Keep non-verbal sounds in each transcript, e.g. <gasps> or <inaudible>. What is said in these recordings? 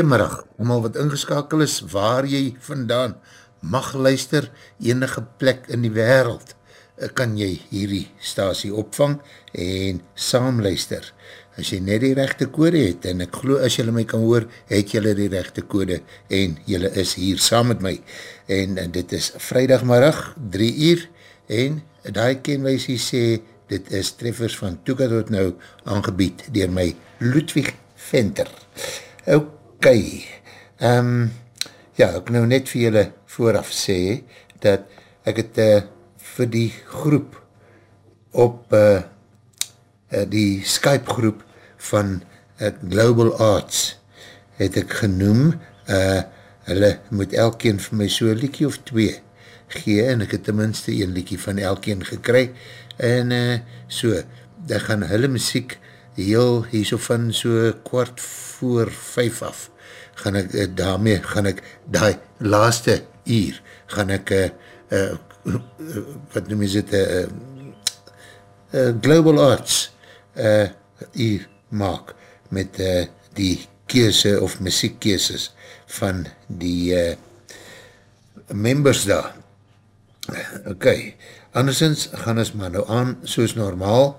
Goeiemiddag, allemaal wat ingeskakel is, waar jy vandaan mag luister, enige plek in die wereld, eh, kan jy hierdie stasie opvang en saam luister. As jy net die rechte kode het, en ek geloof as jylle my kan hoor, het jylle die rechte kode en jylle is hier saam met my. En, en dit is vrijdagmiddag, drie uur, en die kenwijsie sê, dit is treffers van Toeka tot nou aangebied dier my Ludwig Venter. Ok, um, ja, ek nou net vir julle vooraf sê, dat ek het uh, vir die groep op uh, uh, die Skype groep van uh, Global Arts het ek genoem, uh, hulle moet elkeen vir my so liekie of twee gee, en ek het tenminste een liekie van elkeen gekry, en uh, so, daar gaan hulle muziek heel hier so van so kwart voor vijf af, gaan ek uh, daarmee, gaan ek die laaste uur, gaan ek uh, uh, uh, wat noem is het uh, uh, Global Arts uh, uur maak met uh, die keese of muziekkeeses van die uh, members daar. Ok, andersens gaan ons maar nou aan soos normaal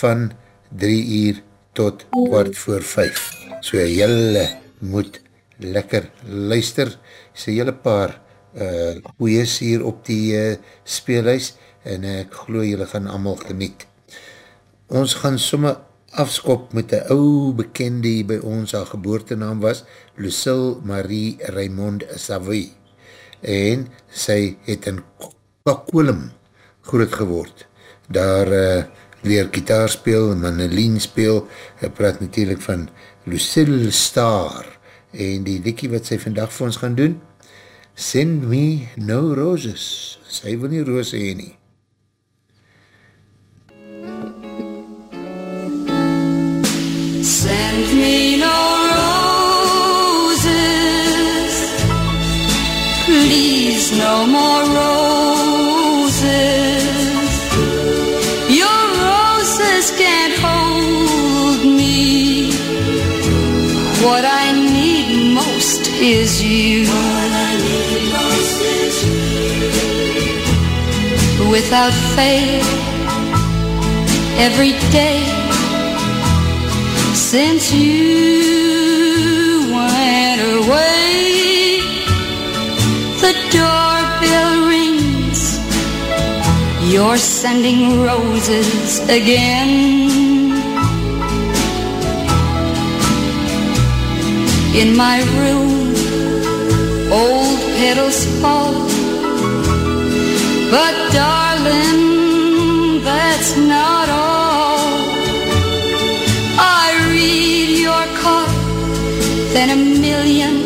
van 3 uur tot kwart voor 5. So jylle moet lekker luister. Sy jylle paar uh, goeies hier op die uh, speelhuis en ek geloof jylle gaan allemaal geniet. Ons gaan somme afskop met die ou bekende by ons haar geboortenaam was, Lucille Marie Raymond Savoy. En sy het in Kakolum groot geword. Daar uh, leer gitaar speel, manolien speel, hy praat natuurlijk van Lucille Star, en die liekie wat sy vandag vir ons gaan doen, Send me no roses, sy wil nie roze heen nie. Send me no roses, please no more roses, is you. What I need most you. Without fail, every day since you went away, the doorbell rings. You're sending roses again. in my room old petals fall. But darling that's not all. I read your card then a million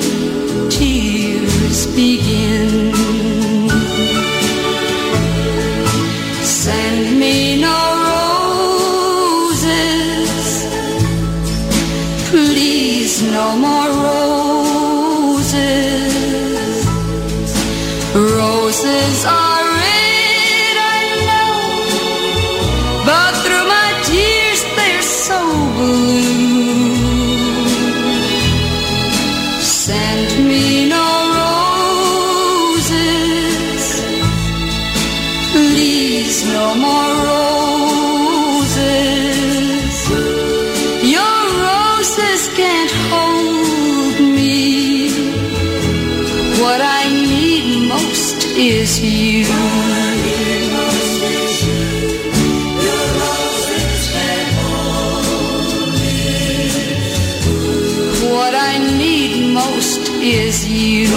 is you. What I need most is you.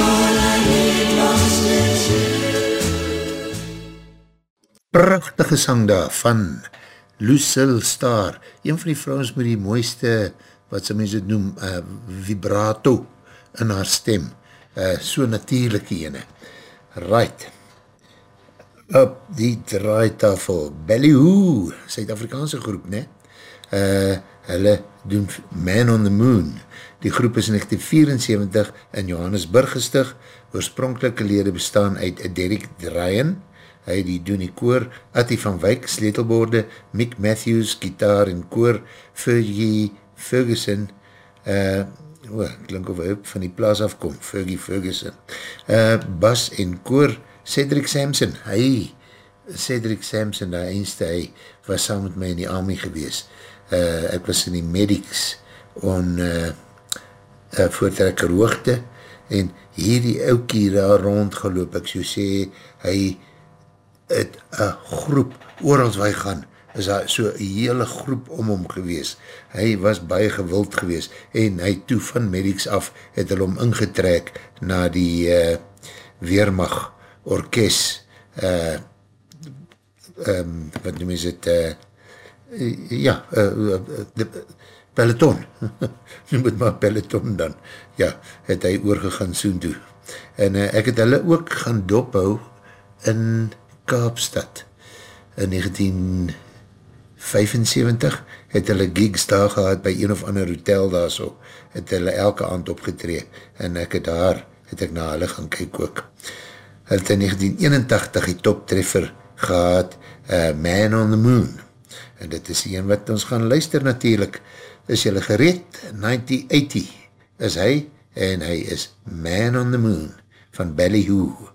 Prachtige sang daar van Lucille Star, een van die vrouwens met die mooiste, wat sy mens het noem, uh, vibrato in haar stem, uh, so natuurlijke ene. Right. Op die draaitafel, Ballyhoo, Suid-Afrikaanse groep, ne? Uh, hulle doen Man on the Moon. Die groep is in 1974 in Johannesburg gestig. Oorspronkelike lede bestaan uit Derek Dryan, hy die doen die koor, Attie van Wyk, sleetelborde, Mick Matthews, gitaar en koor, Fergie Ferguson, uh, oh, klink of hy van die plaas afkom, Fergie Ferguson. Uh, Bas en Koor, Cedric Sampson, hy, Cedric Sampson, daar eenste, hy was saam met my in die army gewees. Uh, ek was in die medics on uh, uh, voortrekker hoogte en hierdie oukie daar rondgeloop, ek so sê, hy het een groep oorals waar hy gaan, is daar so een hele groep om hom gewees. Hy was baie gewild gewees en hy toe van medics af het hy hom ingetrek na die uh, Weermacht Orkest uh, um, wat noem is het uh, ja uh, de, peloton. <laughs> Noem het maar peloton dan. Ja, het hy oorgegaan soen toe en uh, ek het hulle ook gaan dophou in Kaapstad in 19 75 het hulle gigs daar gehad by een of ander hotel daar so, het hulle elke aand opgetree en ek het daar, het ek na hulle gaan kyk ook. Hulle het in 1981 die toptreffer gehad, uh, Man on the Moon. En dit is die een wat ons gaan luister natuurlijk. Is julle gereed? 1980 is hy en hy is Man on the Moon van Ballyhoo.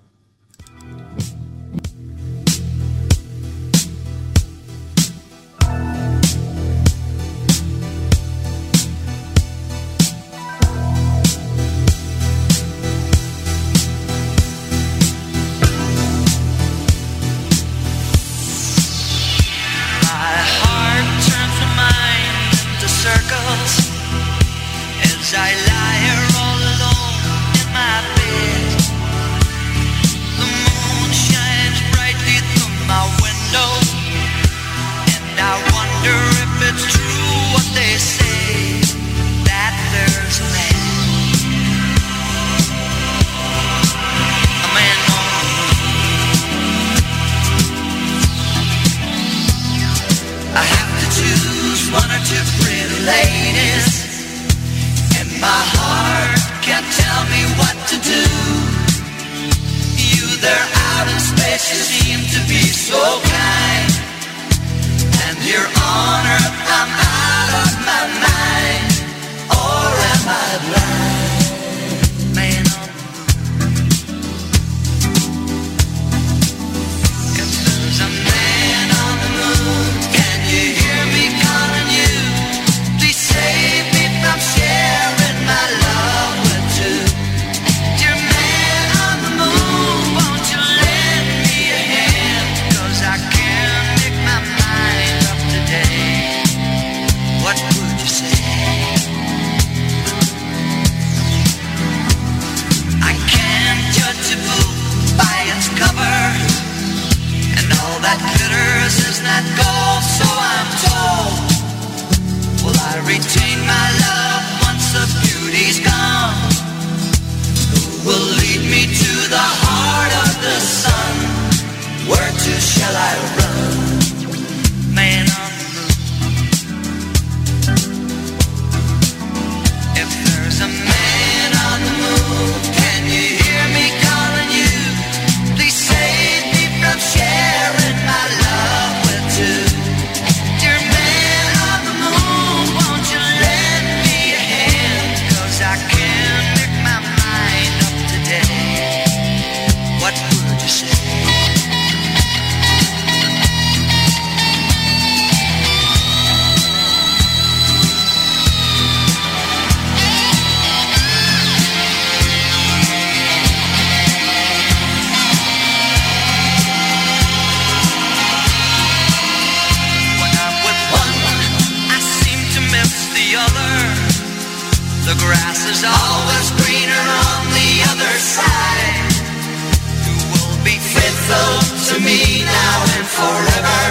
me now and forever.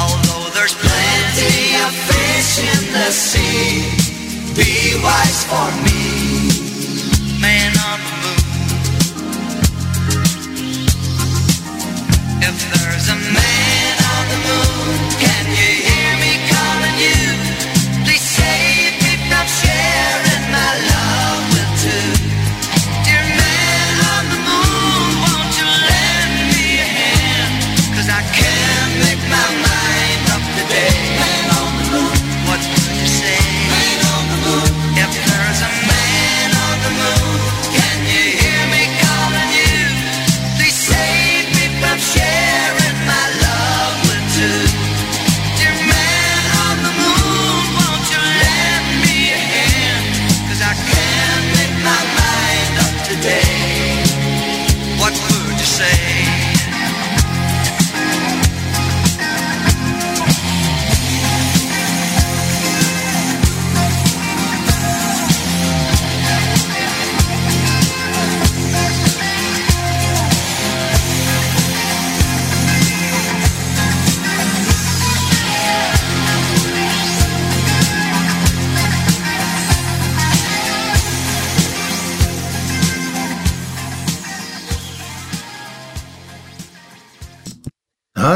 Although there's plenty of fish in the sea, be wise for me, man on the moon. If there's a man on the moon,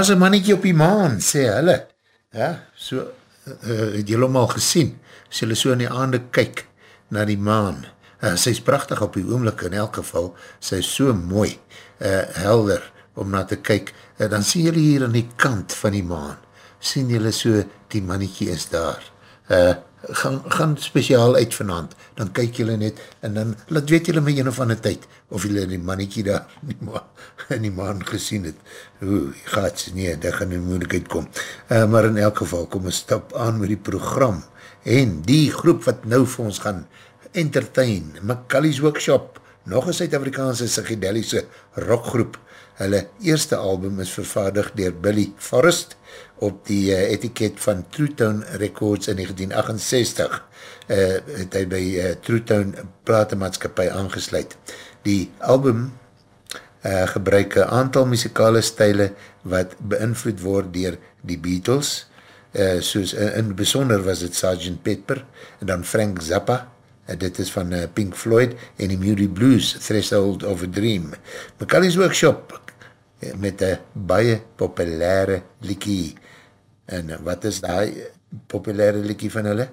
Daar is een mannetje op die maan, sê hulle. Ja, so, uh, het julle al gesien, as julle so in die aande kyk na die maan. Uh, sy is prachtig op die oomlik in elk geval, sy is so mooi, uh, helder, om na te kyk. Uh, dan sien julle hier aan die kant van die maan, sien julle so, die mannetje is daar. Uh, gaan, gaan speciaal uit vanavond, dan kyk jylle net, en dan laat weet jylle my een of ander tyd, of jylle die mannetjie daar <laughs> in die, ma in die maan gesien het. Oeh, gaat, nee, daar gaan die moeilijkheid kom. Uh, maar in elk geval, kom een stap aan met die program, en die groep wat nou vir ons gaan entertain, McCully's Workshop, nog een Suid-Afrikaanse psychedelische rockgroep, hulle eerste album is vervaardig dier Billy Forrest, op die uh, etiket van True Tone Records in 1968 uh, het hy by uh, True Tone platemaatskapie aangesluit. Die album uh, gebruik een aantal muzikale stijle wat beïnvloed word dier die Beatles, uh, soos uh, in besonder was het Sgt. Pepper en dan Frank Zappa, uh, dit is van uh, Pink Floyd en die Moody Blues, Threshold of a Dream. McCully's Workshop met een baie populaire liekie En wat is die populaire liekie van hulle?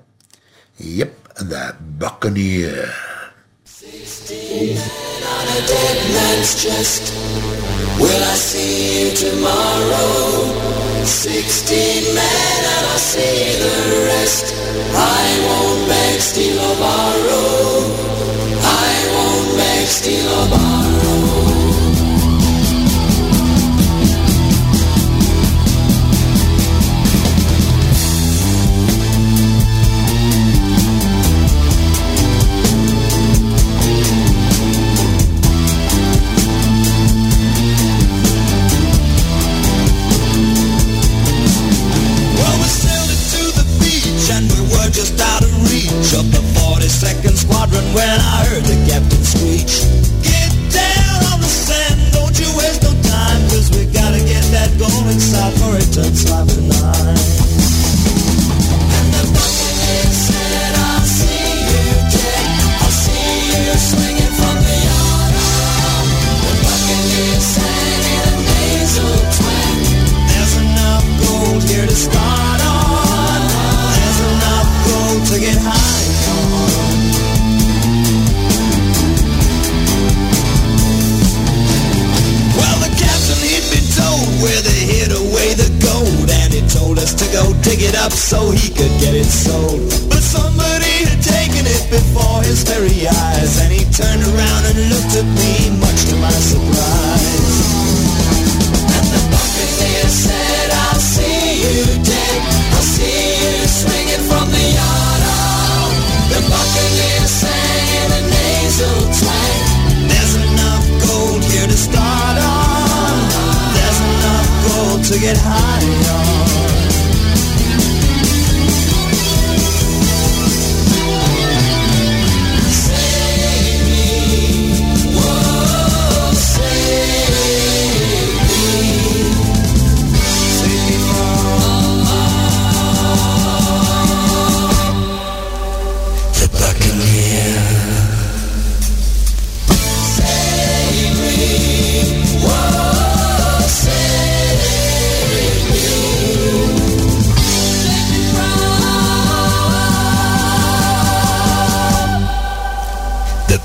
Yep, The Buccaneer. 16 on a dead man's chest Will I see you tomorrow? 16 men and I'll see the rest I won't beg, steal or borrow I won't beg, steal or borrow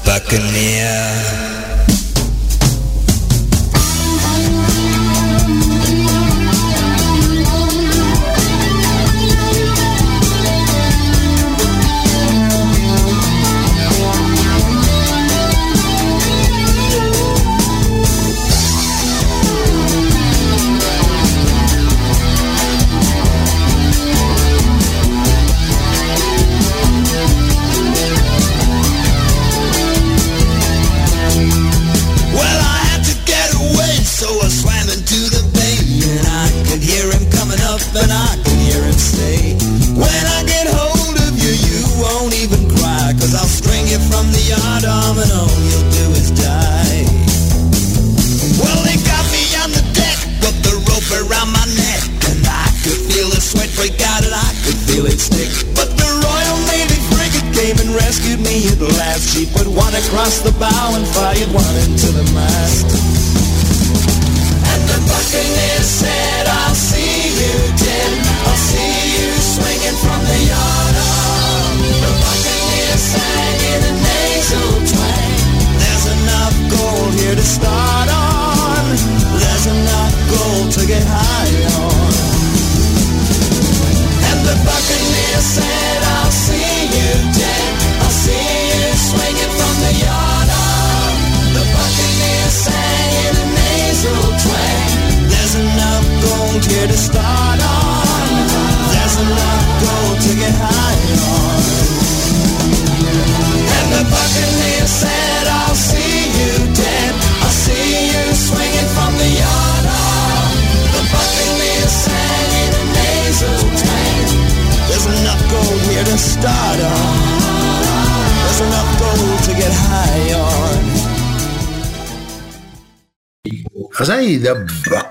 Buccaneer.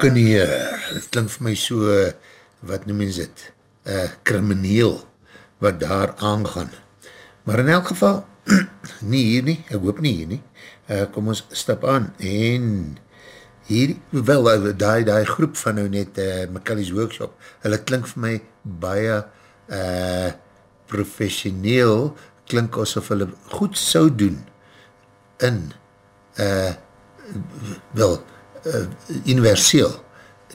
Buccaneer, het klink vir my so, wat noem ons het, uh, krimineel, wat daar aangaan. Maar in elk geval, <clears throat> nie hier nie, ek hoop nie hier nie, uh, kom ons stap aan, en hier, wel, die, die groep van nou net, uh, McCully's Workshop, hulle klink vir my baie uh, professioneel, klink asof hulle goed sou doen, in, uh, wel, uh, universeel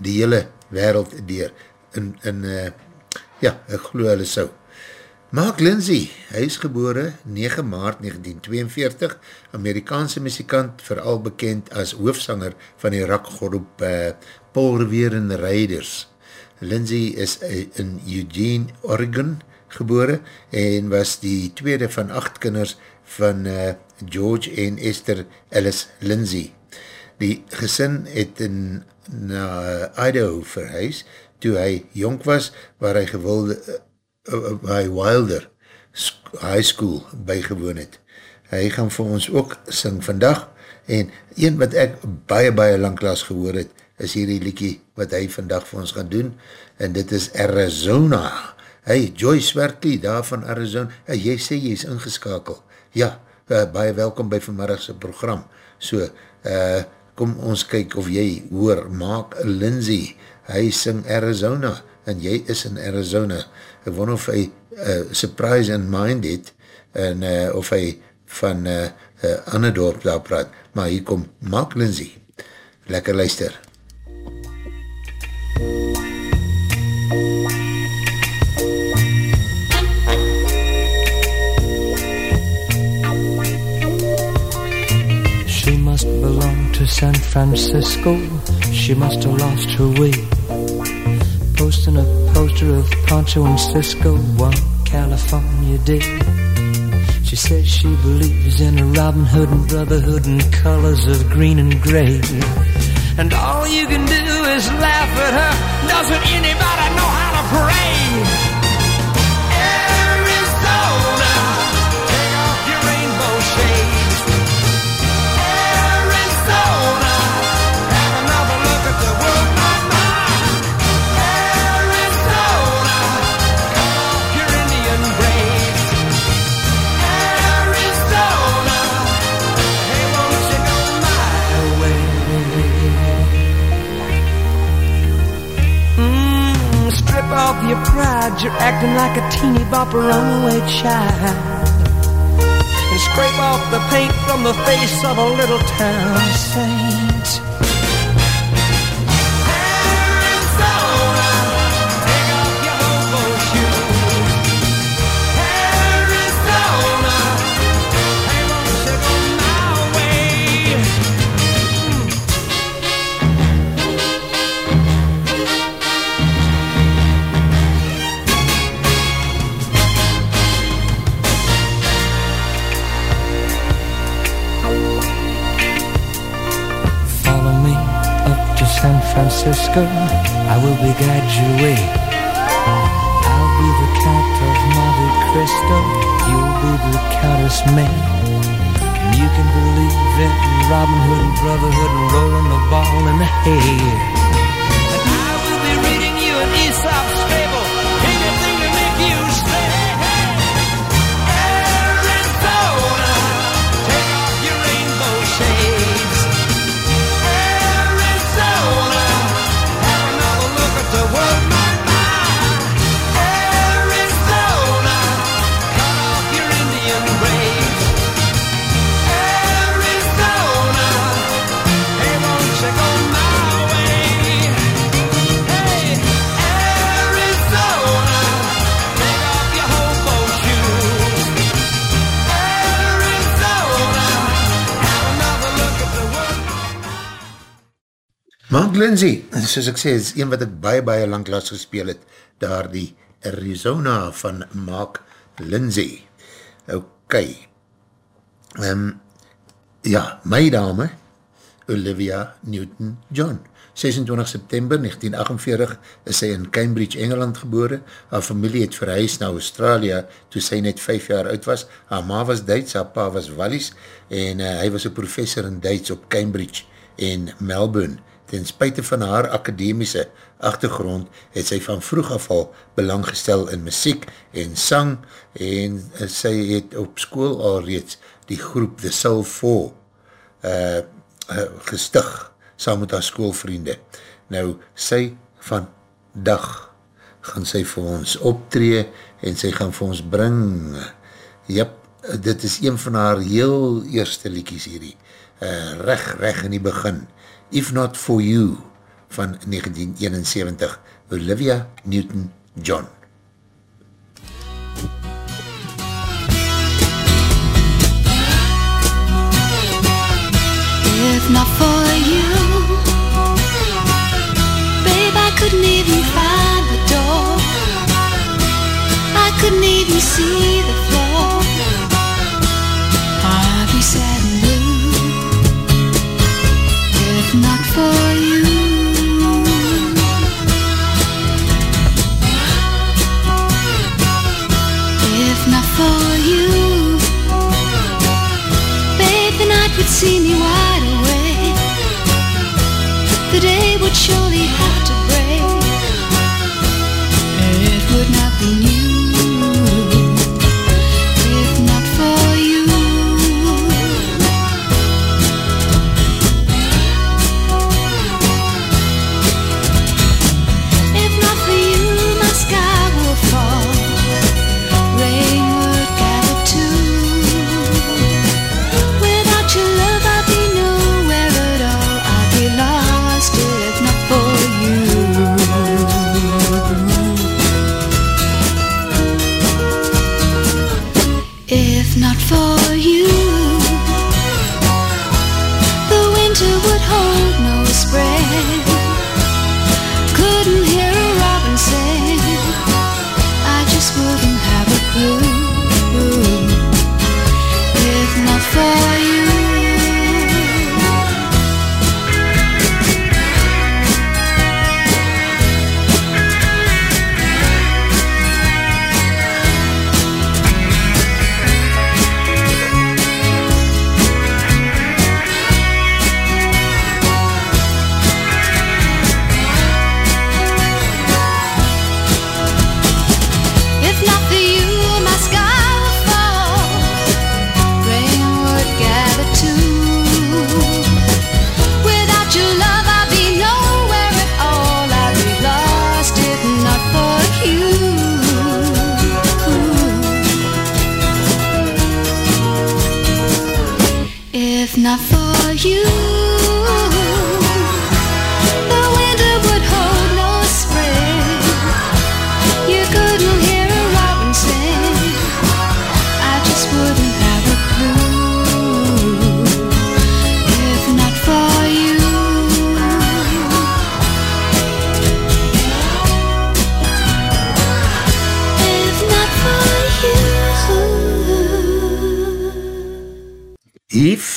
die hele wereld deur in, in uh, ja, ek geloof hulle sou. Mark Lindsay, hy is gebore 9 maart 1942, Amerikaanse muzikant, vooral bekend as hoofsanger van die rakgroep uh, Paul Revere and the Raiders. Lindsay is uh, in Eugene, Oregon gebore en was die tweede van acht kinders van uh, George en Esther Ellis Lindsay. Die gesin het in na Idaho verhuis toe hy jonk was waar hy gewilde uh, by Wilder High School bygewoon het. Hy gaan vir ons ook sing vandag en een wat ek baie baie lang klas gehoor het is hierdie liekie wat hy vandag vir ons gaan doen en dit is Arizona. Hey Joyce Wertley daar van Arizona. Hey, jy sê jy is ingeskakel. Ja, uh, baie welkom by vanmiddagse program. So, eh uh, kom ons kyk of jy hoor, Mark Lindsay, hy sing Arizona, en jy is in Arizona, ek wonder of hy uh, surprise in mind het, en uh, of hy van uh, uh, ander dorp daar praat, maar hier kom Mark Lindsay, lekker luister. She to San Francisco. She must have lost her way. Posting a poster of Poncho and Cisco one California day. She says she believes in a Robin Hood and brotherhood and colors of green and gray. And all you can do is laugh at her. Doesn't anybody know how to pray? Your pride, you're acting like a teeny bopper runaway child. And scrape off the paint from the face of a little town. Saint. Francisco. I will be your way. I'll be the Count of Monte Cristo. You'll be the Countess May. You can believe in Robin Hood and Brotherhood and rolling the ball in the hay. Mark Lindsay, soos ek sê, is een wat ek baie, baie lang las gespeel het, daar die Arizona van Mark Lindsay. Ok. Um, ja, my dame, Olivia Newton-John. 26 September 1948 is sy in Cambridge, Engeland gebore. Haar familie het verhuis na Australië toe sy net 5 jaar oud was. Haar ma was Duits, haar pa was Wallis en uh, hy was een professor in Duits op Cambridge en Melbourne. Ten spuite van haar akademiese achtergrond het sy van vroeg af al belang gestel in muziek en sang en sy het op school al reeds die groep The Soul 4 uh, uh, gestig saam met haar schoolvriende. Nou, sy van dag gaan sy vir ons optree en sy gaan vir ons bring. Jep, dit is een van haar heel eerste liekies hierdie. Uh, reg, reg in die begin. If Not For You van 1971. Olivia Newton-John. If not for you, babe, I couldn't even find the door. I couldn't even see the floor.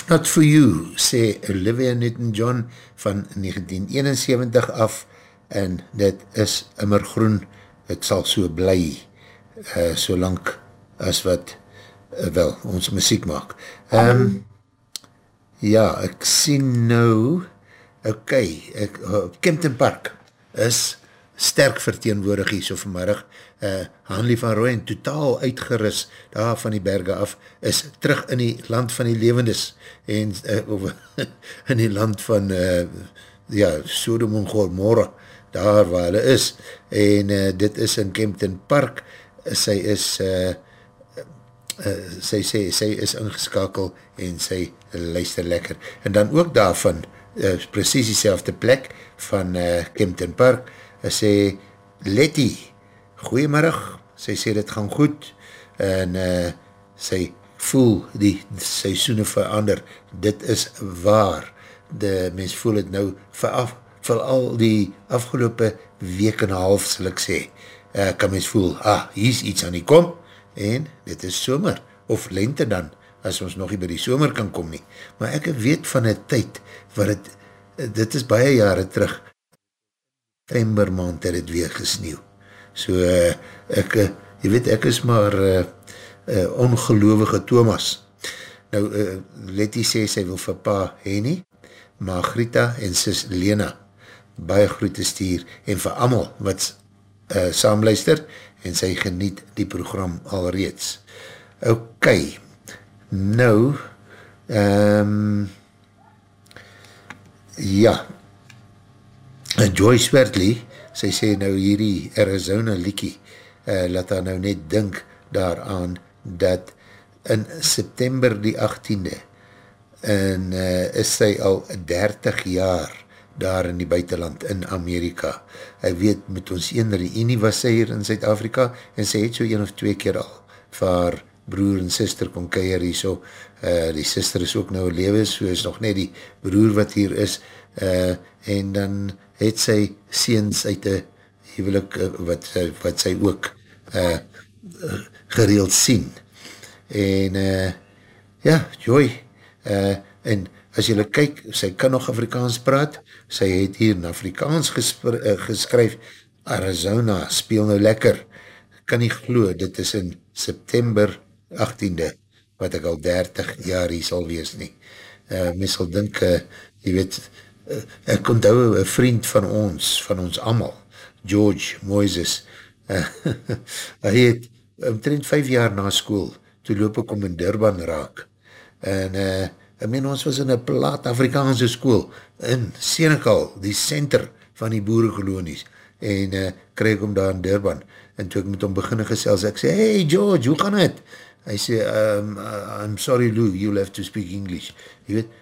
Not For You, sê Olivia Newton-John van 1971 af en dit is immer groen, het sal so bly, uh, so lang as wat, uh, wel, ons muziek maak. Um, ja, ek sien nou, ok, ek, uh, Kempton Park is sterk verteenwoordig hier so vanmiddag, uh, Hanlie van Rooyen, totaal uitgeris daar van die berge af, is terug in die land van die levendes, en uh, of, <laughs> in die land van uh, ja, Sodom en Gomorra, daar waar hulle is, en uh, dit is in Kempton Park, sy is uh, uh, sy sê, sy is ingeskakel en sy luister lekker. En dan ook daarvan, uh, precies die plek van uh, Kempton Park, sê Letty, goeiemiddag, sy sê dit gaan goed, en uh, sy voel die seisoene verander, dit is waar, de mens voel het nou veraf, vooral die afgelopen week en half, sal ek sê, uh, kan mens voel, ah, hier is iets aan die kom, en dit is somer, of lente dan, as ons nog nie by die somer kan kom nie. Maar ek weet van een tyd, waar het, dit is baie jare terug, september maand het het weer gesneeuw. So, uh, ek, uh, jy weet, ek is maar uh, uh, ongeloovige Thomas. Nou, uh, Letty sê, sy wil vir pa Henny, Margrita en sis Lena baie groete stuur en vir amal wat uh, saamluister en sy geniet die program alreeds. Ok, nou, um, ja, Joyce Wertley, sy sê nou hierdie Arizona liekie, uh, laat haar nou net dink daaraan dat in September die 18e en uh, is sy al 30 jaar daar in die buitenland in Amerika. Hy weet, met ons ene reunie was sy hier in Zuid-Afrika en sy het so een of twee keer al vir broer en sister kon keir hier so. Uh, die sister is ook nou lewe, so is nog net die broer wat hier is uh, en dan het sy seens uit die huwelik uh, wat, wat sy ook uh, gereeld sien. En uh, ja, Joy, uh, en as jylle kyk, sy kan nog Afrikaans praat, sy het hier in Afrikaans uh, geskryf, Arizona, speel nou lekker, kan nie glo, dit is in September 18de, wat ek al 30 jaar hier sal wees nie. Uh, mens sal dink, uh, jy weet, ek onthou een vriend van ons, van ons amal, George Moises, uh, <laughs> hy het omtrent 5 jaar na school, toe loop ek om in Durban raak, en uh, ek meen ons was in een plaat Afrikaanse school in Senegal, die center van die boerenkolonies en uh, krijg om daar in Durban en toe ek met hom beginne gesels, ek sê, hey George, hoe gaan het? Hy sê, um, uh, I'm sorry Lou, you'll have to speak English. Jy weet,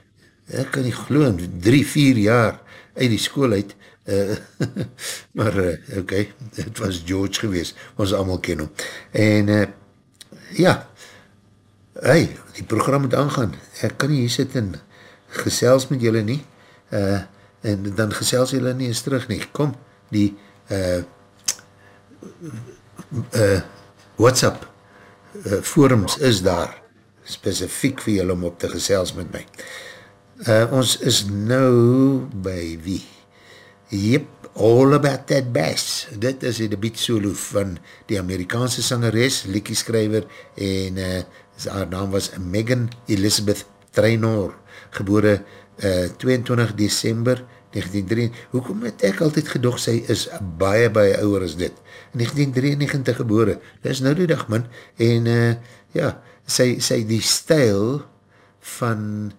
ek kan nie geloof, drie, vier jaar uit die school uit, uh, <laughs> maar uh, oké, okay, het was George gewees, ons allemaal ken hom. En uh, ja, hey, die program moet aangaan, ek kan nie hier sit en gesels met julle nie, uh, en dan gesels julle nie eens terug nie, kom, die uh, uh, WhatsApp uh, forums is daar, specifiek vir julle om op te gesels met my. Uh, ons is nou by wie? Yep, All About That Bass. Dit is die debiet solo van die Amerikaanse sangeres, liekieskrijver en uh, haar naam was Megan Elizabeth Trainor, gebore uh, 22 december 1903. Hoekom het ek altyd gedoog, sy is baie, baie ouwer as dit. 1993 gebore, dit is nou die dag man, en uh, ja, sy, sy die stijl van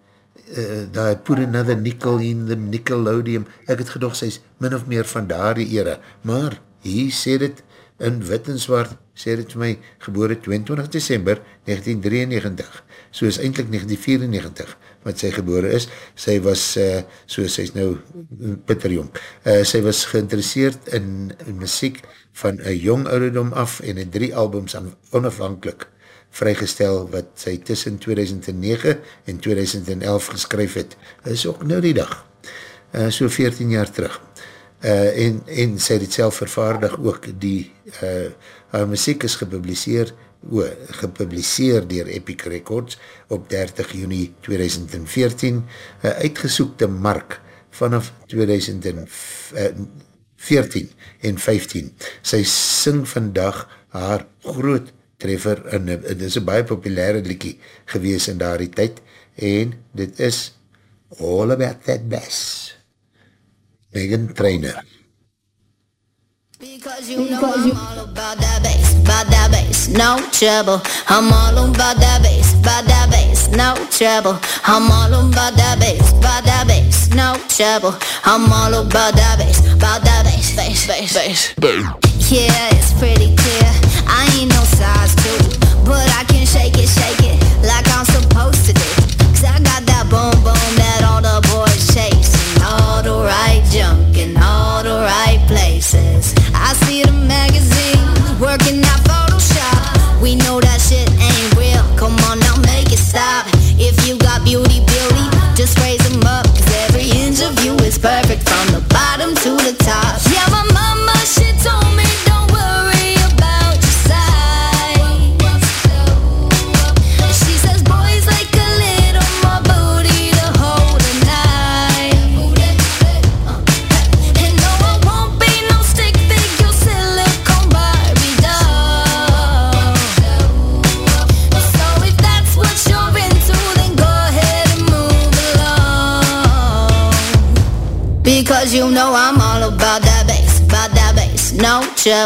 uh, die put another nickel in the nickelodium, ek het gedoog, sy is min of meer van daar die era, maar hier sê dit in wit en zwart, sê dit vir my, gebore 22 december 1993, so is eindelijk 1994 wat sy gebore is, sy was, uh, so sy is nou pitterjong, uh, sy was geïnteresseerd in, in muziek van een jong ouderdom af en in drie albums onafhankelijk vrygestel wat sy tussen 2009 en 2011 geskryf het, is ook nou die dag, uh, so 14 jaar terug. Uh, en, en sy het self vervaardig ook die uh, haar muziek is gepubliseer o, gepubliseer dier Epic Records op 30 juni 2014 een uitgesoekte mark vanaf 2014 en 15 sy sing vandag haar groot treffer en dit is een baie populaire liekie gewees in daardie tyd en dit is All About That Bass Megan Trainer. Because you know I'm all about that bass, about that bass, no trouble. I'm all about that bass, about that bass, no trouble. I'm all about that bass, about that bass, no trouble. I'm all about that bass, about that bass, bass, bass, bass. Yeah, it's pretty clear. I ain't no size two, but I can shake it, shake it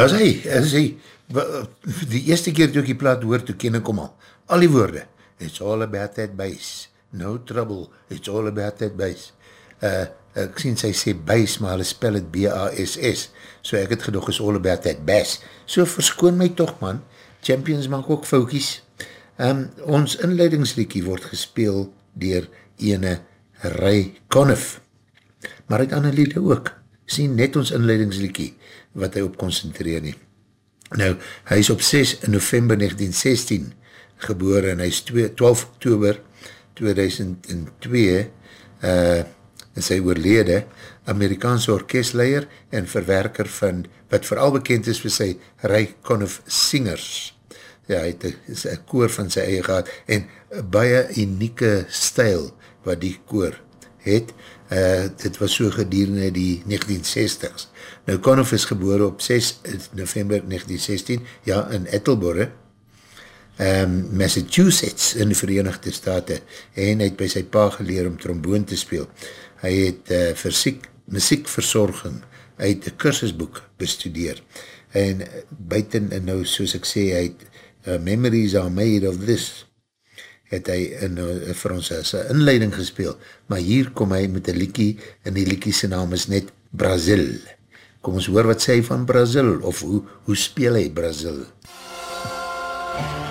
about Daar is hy, daar is hy. Die eerste keer toe ek die plaat hoor, toe ken ek hom al. Al die woorde. It's all about that bass. No trouble. It's all about that bass. Uh, ek sien sy sê bass, maar hulle spel het B-A-S-S. So ek het gedog is all about that bass. So verskoon my toch man. Champions maak ook foukies. Um, ons inleidingsliekie word gespeel dier ene Ray Conniff. Maar uit ander liede ook. Sien net ons inleidingsliekie wat hy op concentreer nie. Nou, hy is op 6 november 1916 gebore en hy is 2 12 oktober 2002 uh, is hy oorlede Amerikaanse orkestleier en verwerker van, wat vooral bekend is vir sy Ray Conniff Singers. Ja, hy het een koor van sy eie gehad en baie unieke stijl wat die koor het. Uh, dit was so gedurende die 1960s. Nou, Conniff is gebore op 6 november 1916, ja, in Ettelborre, um, Massachusetts in die Verenigde Staten en hy het by sy pa geleer om tromboon te speel. Hy het uh, fysiek, muziekverzorging uit die kursusboek bestudeer en uh, buiten, en nou soos ek sê, hy het uh, Memories are made of this het hy in, uh, vir ons as een inleiding gespeel, maar hier kom hy met een liekie, en die liekie sy naam is net Brazil. Kom ons hoor wat sê hy van Brazil, of hoe, hoe speel hy Brazil? Thank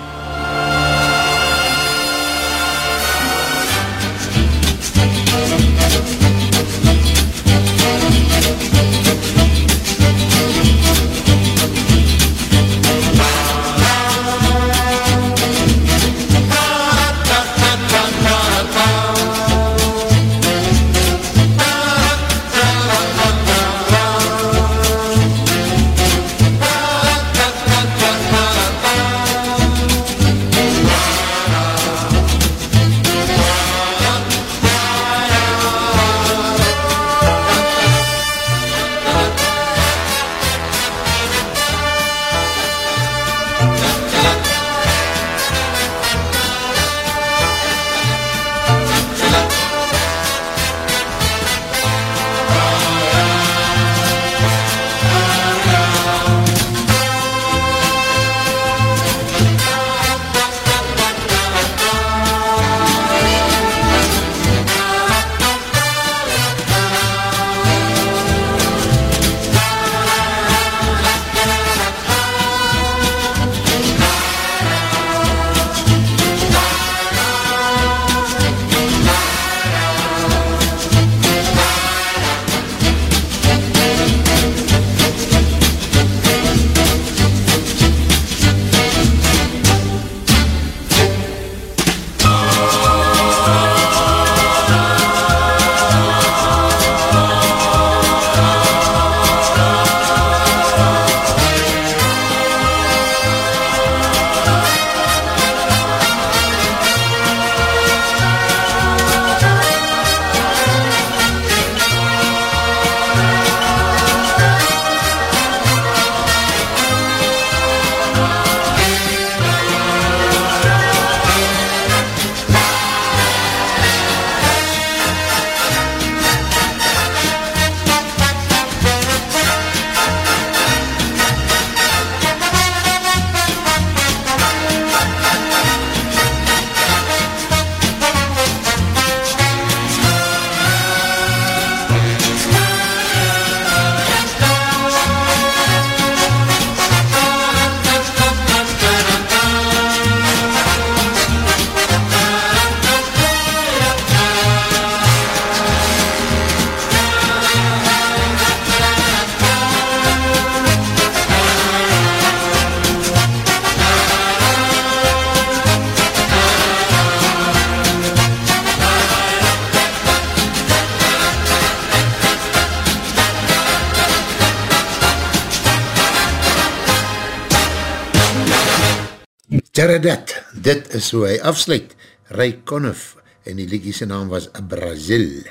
is hoe hy afsluit. Ray Conniff, en die liedjie sy naam was Brazil.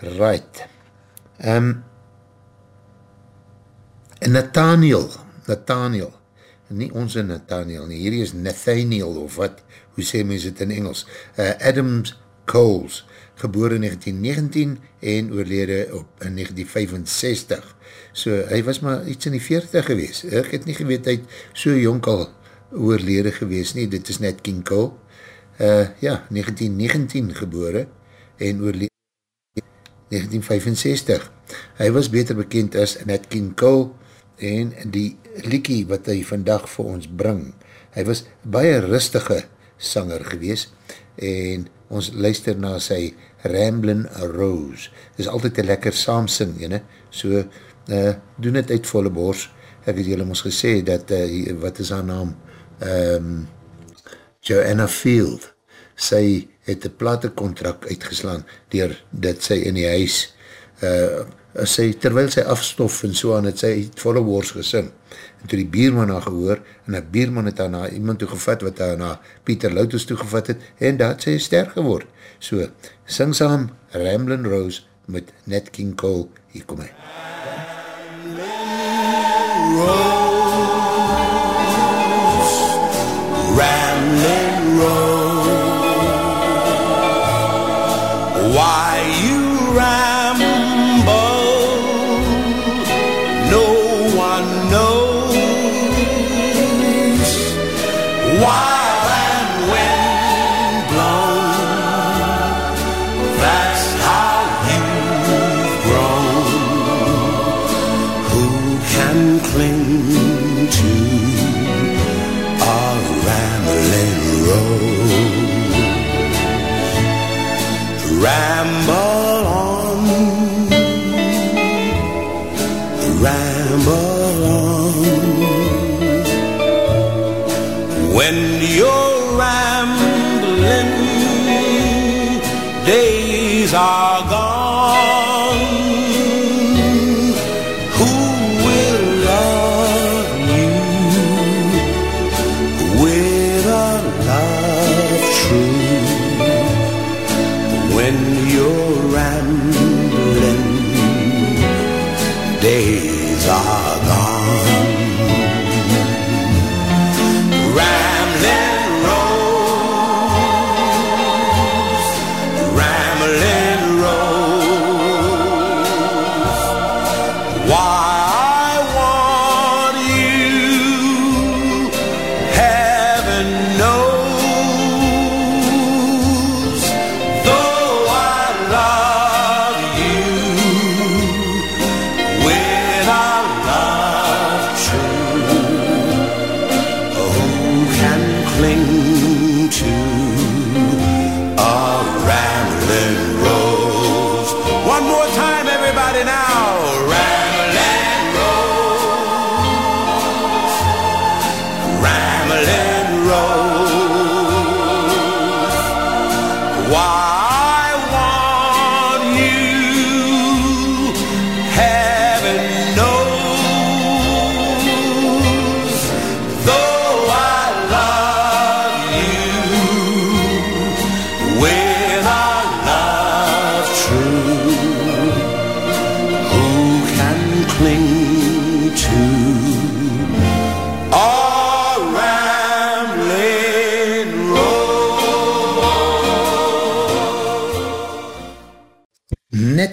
Right. Um, Nathaniel, Nathaniel, nie onze Nathaniel nie, hierdie is Nathaniel, of wat, hoe sê mens het in Engels, uh, Adams Coles, geboren in 1919 en oorlede op in 1965. So, hy was maar iets in die 40 gewees. Ek het nie geweet, hy het so jonk al oorlede gewees nie, dit is net King Cole. Uh, ja, 1919 gebore en oorlede 1965. Hy was beter bekend as Nat King Cole en die liekie wat hy vandag vir ons bring. Hy was baie rustige sanger gewees en ons luister na sy Ramblin' Rose. Dit is altyd een lekker saamsing, jyne. so uh, doen het uit volle bors. Ek het julle ons gesê dat, uh, wat is haar naam? Um, Joanna Field. Sy het een platencontract uitgeslaan dier dat sy in die huis uh, sy, terwyl sy afstof en so aan het sy het volle woors gesing en toe die bierman haar gehoor en die bierman het haar na iemand toegevat wat haar na Pieter Loutus toegevat het en dat sy sterk geword so, sing saam Ramblin' Rose met Nat King Cole hier kom hy Ramblin' Rose. Road. Why?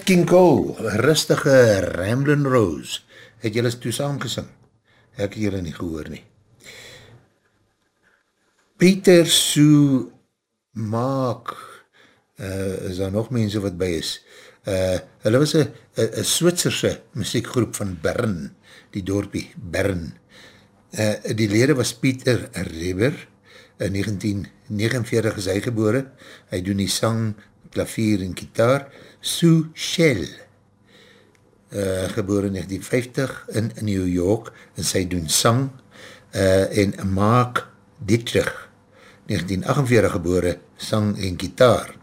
Nat King Cole, rustige Ramblin' Rose, het julle toe saamgesing? Ek het julle nie gehoor nie. Peter Sue Maak, uh, is daar nog mense wat by is? Uh, hulle was een Switserse muziekgroep van Bern, die dorpie Bern. Uh, die lede was Pieter Reber, in 1949 is hy gebore, hy doen die sang, klavier en gitaar, Sue Shell, uh, gebore in 1950 in, New York, en sy doen sang, uh, en Mark Dietrich, 1948 gebore, sang en gitaar.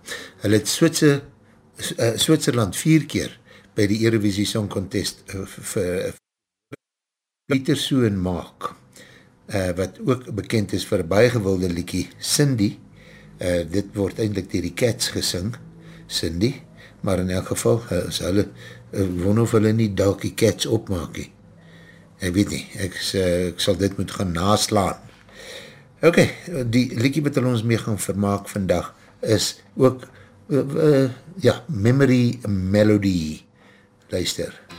Hulle het Switse, uh, Switserland vier keer by die Eurovisie Song Contest uh, vir Pieter Soen maak. uh, wat ook bekend is vir baie gewilde liekie, Cindy, uh, dit word eindelijk dier die Cats gesing, Cindy, maar in elk geval, uh, is hulle, uh, wonder of hulle nie dalk die Cats opmaak nie. Ek weet nie, ek, uh, ek sal dit moet gaan naslaan. Ok, die liekie wat ons mee gaan vermaak vandag, is ook, uh, uh, ja, Memory Melody, luister.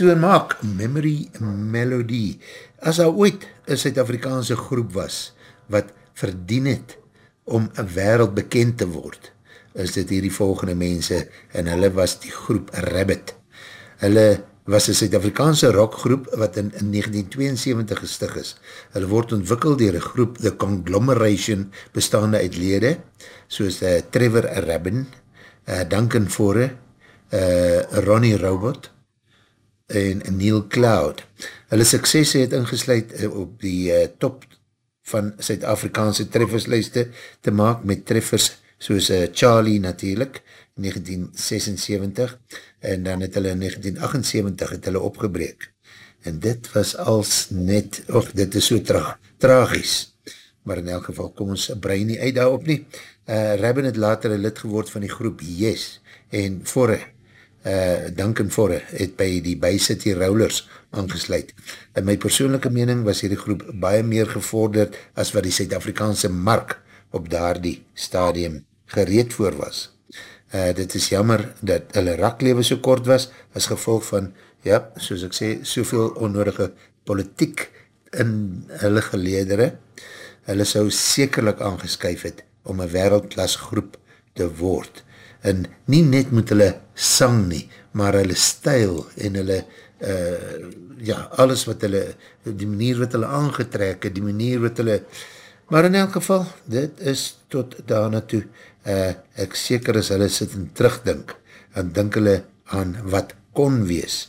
Soon maak, Memory Melody. As daar ooit een Suid-Afrikaanse groep was, wat verdien het om een wereld bekend te word, is dit hier die volgende mense, en hulle was die groep Rabbit. Hulle was een Suid-Afrikaanse rockgroep wat in, in 1972 gestig is. Hulle word ontwikkeld dier een groep, The Conglomeration, bestaande uit lede, soos uh, Trevor Rabin, uh, Duncan Fore, uh, Ronnie Robot en Neil Cloud. Hulle suksesse het ingesluid uh, op die uh, top van Suid-Afrikaanse trefferslijste te maak met treffers soos uh, Charlie natuurlijk, 1976, en dan het hulle in 1978 het hulle opgebreek. En dit was als net, och, dit is so tra tragisch, maar in elk geval kom ons brein nie uit daarop nie. Uh, Rabin het later een lid geword van die groep Yes, en voor uh, Duncan Forre het by die Bay City Rollers aangesluit. In my persoonlijke mening was hierdie groep baie meer gevorderd as wat die Suid-Afrikaanse mark op daar die stadium gereed voor was. Uh, dit is jammer dat hulle raklewe so kort was as gevolg van, ja, soos ek sê, soveel onnodige politiek in hulle geleedere. Hulle sou sekerlik aangeskyf het om een wereldklas groep te word. En nie net moet hulle sang nie, maar hulle stijl en hulle, uh, ja, alles wat hulle, die manier wat hulle aangetrek, die manier wat hulle, maar in elk geval, dit is tot daarna toe, uh, ek seker as hulle sit en terugdink, en dink hulle aan wat kon wees,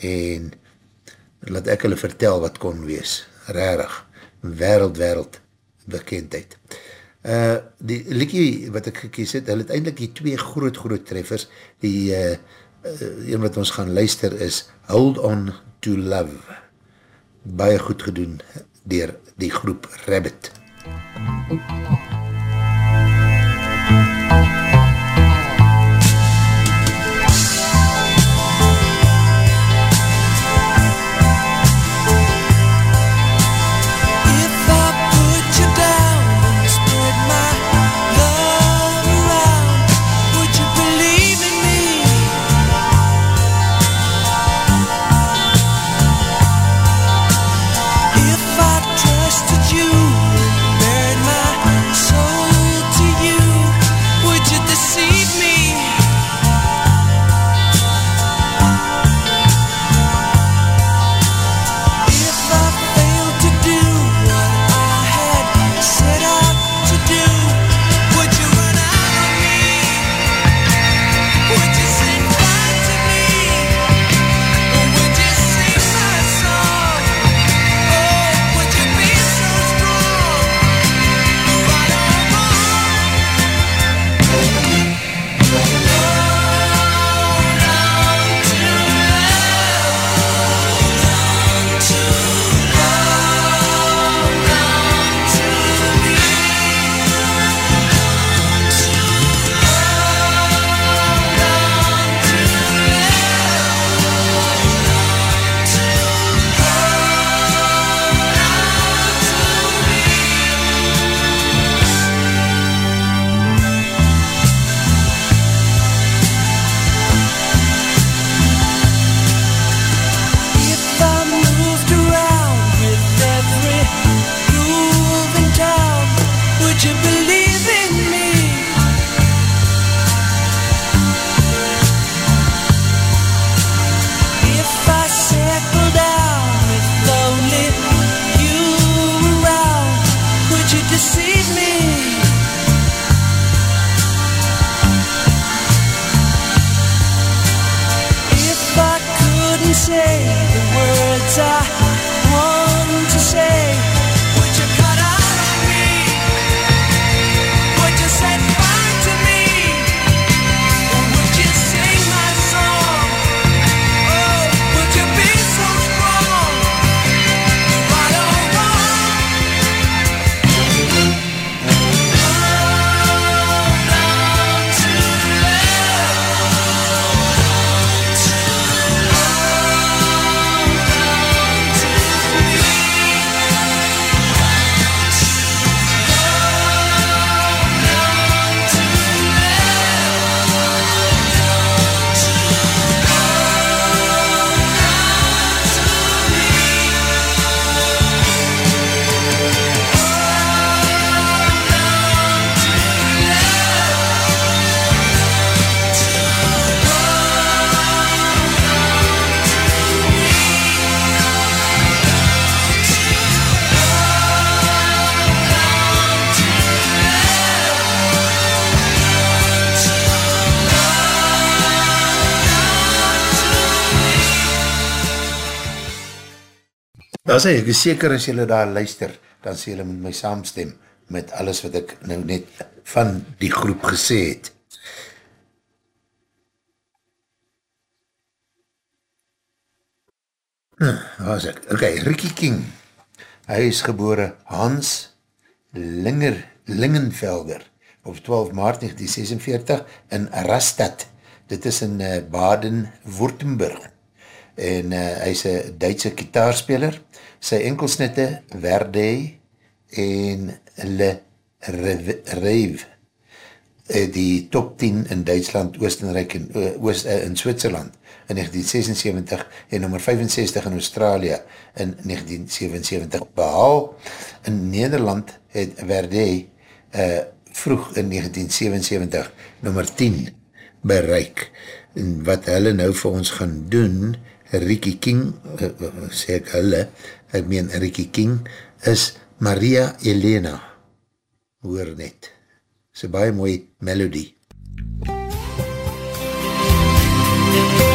en laat ek hulle vertel wat kon wees, rarig, wereld, wereld, bekendheid. Die liekie wat ek gekies het, hulle het eindelijk die twee groot, groot treffers, die uh, uh, een wat ons gaan luister is Hold On To Love. Baie goed gedoen dier die groep Rabbit. MUZIEK sê, ek is seker as jylle daar luister, dan sê jylle met my saamstem met alles wat ek nou net van die groep gesê het. Hm, waar is ek? Ok, Ricky King, hy is gebore Hans Linger, Lingenvelder op 12 maart 1946 in Rastad dit is in uh, Baden-Württemberg en uh, hy is een Duitse kitaarspeler. Sy enkelsnitte Verde en Le Rave die top 10 in Duitsland, Oostenrijk en Oost, uh, in Switserland in 1976 en nummer 65 in Australië in 1977 behaal. In Nederland het Verde uh, vroeg in 1977 nummer 10 bereik. En wat hulle nou vir ons gaan doen, Ricky King, uh, uh, sê ek hulle, ek meen Ricky King, is Maria Elena. Hoor net. Is een baie mooi melodie. Maria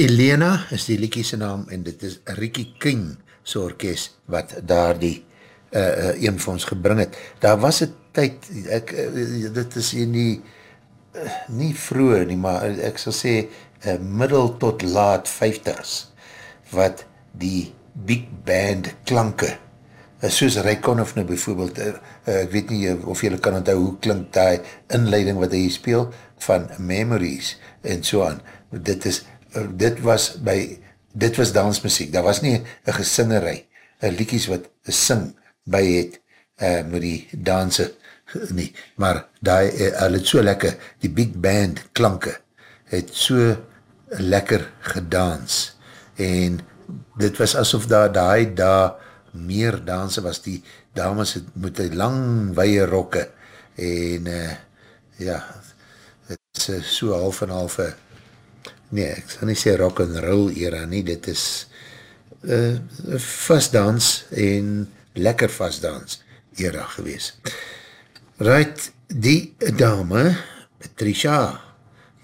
Elena is die liekie sy naam en dit is Ricky King sy orkest wat daar die uh, uh, een van ons gebring het. Daar was een tyd, ek, uh, dit is hier nie, uh, nie vroeg nie, maar ek sal sê uh, middel tot laat 50s wat die big band klanke uh, soos Rijkonhoff nou bijvoorbeeld, uh, uh, ek weet nie of jylle kan onthou hoe klink die inleiding wat hy speel van Memories en so aan. Dit is dit was by dit was dansmuziek, daar was nie een gesingerij, een liekies wat een sing by het, uh, met die danse, nie, maar die, uh, hulle het so lekker, die big band klanke, het so lekker gedans, en dit was asof daar die daar meer danse was, die dames het met die lang weie rokke, en uh, ja, het is so half en half, nee, ek sal nie sê rock and roll era nie, dit is uh, vastdans en lekker vastdans era gewees. Right, die dame, Patricia,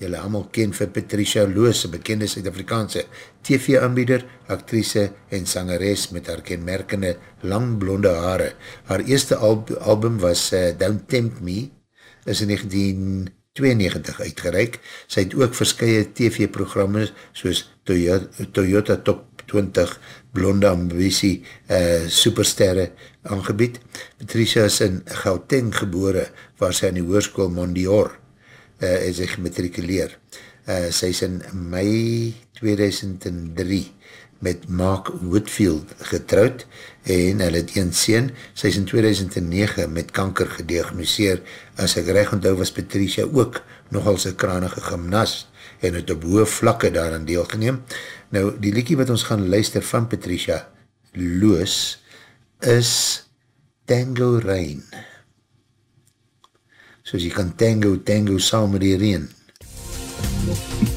jylle allemaal ken vir Patricia Loos, een bekende Suid-Afrikaanse TV-aanbieder, actrice en sangeres met haar kenmerkende lang blonde haare. Haar eerste alb album was uh, Don't Tempt Me, is in 1992 uitgereik. Sy het ook verskye TV-programme soos Toyota, Toyota Top 20 Blonde Ambitie uh, Supersterre aangebied. Patricia is in Gauteng gebore, waar sy in die hoorskoel Mondior uh, is hy gematrikuleer. Uh, sy is in mei 2003 met Mark Woodfield getrouwd en hy het een sien, sy is in 2009 met kanker gediagnoseer, as ek recht onthou was Patricia ook nogal sy kranige gymnast en het op hoë vlakke daarin deelgeneem. Nou, die liekie wat ons gaan luister van Patricia Loos is Tango Rain. Soos jy kan tango, tango saam met die reen. The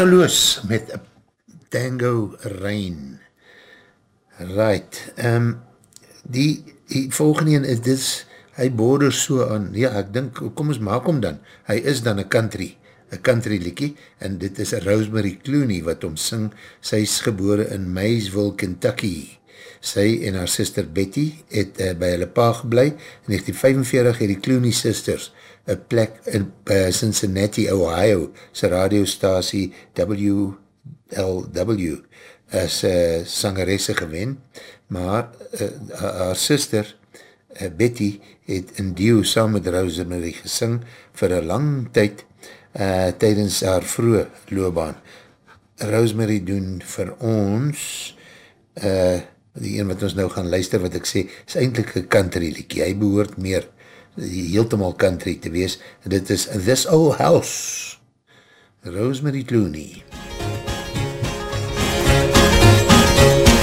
Trisha Loos met Tango Rain. Right. Um, die, die volgende een is, dis, hy border so aan, ja, ek dink, kom ons maak hom dan. Hy is dan een country, een country liekie, en dit is Rosemary Clooney wat hom sing. Sy is gebore in Maysville, Kentucky. Sy en haar sister Betty het uh, by hulle pa geblei. In 1945 het die Clooney sisters een plek in uh, Cincinnati, Ohio, sy radiostasie WLW as uh, sangeresse gewen, maar uh, haar sister uh, Betty het in Dio saam met Rosemary gesing vir een lang tyd uh, tydens haar vroege loopbaan. Rosemary doen vir ons uh, die een wat ons nou gaan luister wat ek sê, is eindelijk een country liekie, hy behoort meer heeltemal country te wees, dit is This Old House, Rosemary Clooney.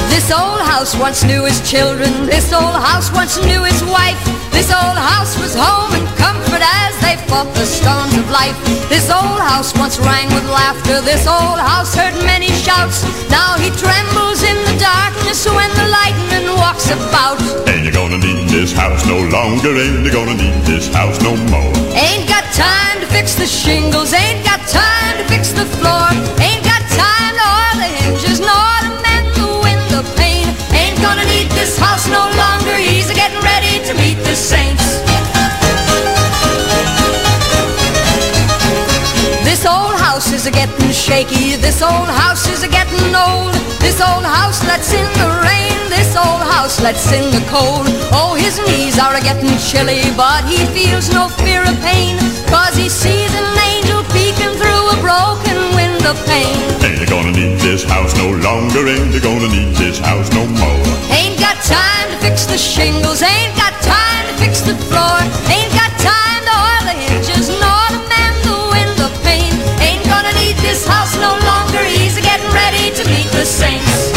This old house once knew his children. This old house once knew his wife. This old house was home and comfort as they fought the storms of life. This old house once rang with laughter. This old house heard many shouts. Now he trembles in the darkness when the lightning walks about. Ain't you gonna need this house no longer? Ain't you gonna need this house no more? Ain't got time to fix the shingles. Ain't got time to fix the floor. Ain't got time to oil the hinges nor this house no longer. He's getting ready to meet the saints. This old house is a getting shaky. This old house is a getting old. This old house lets in the rain. This old house lets in the cold. Oh, his knees are a getting chilly, but he feels no fear of pain. Cause he sees an angel peeking through a broken window pane. Ain't gonna need this house no longer? Ain't gonna need this house no more? Ain't got time to fix the shingles, ain't got time to fix the floor, ain't got time to oil the hinges, nor to mend the window pane. Ain't gonna need this house no longer, he's getting ready to meet the saints.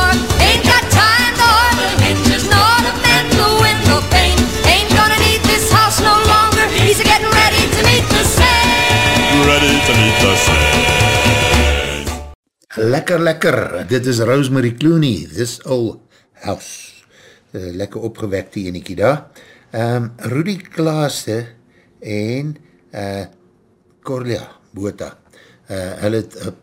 Meet the saints. Lekker, lekker. Dit is Rosemary Clooney, This Old House. Uh, lekker opgewekte eniekie daar. Um, Rudy Klaaste en uh, Corlia Bota. Uh, hulle het uh,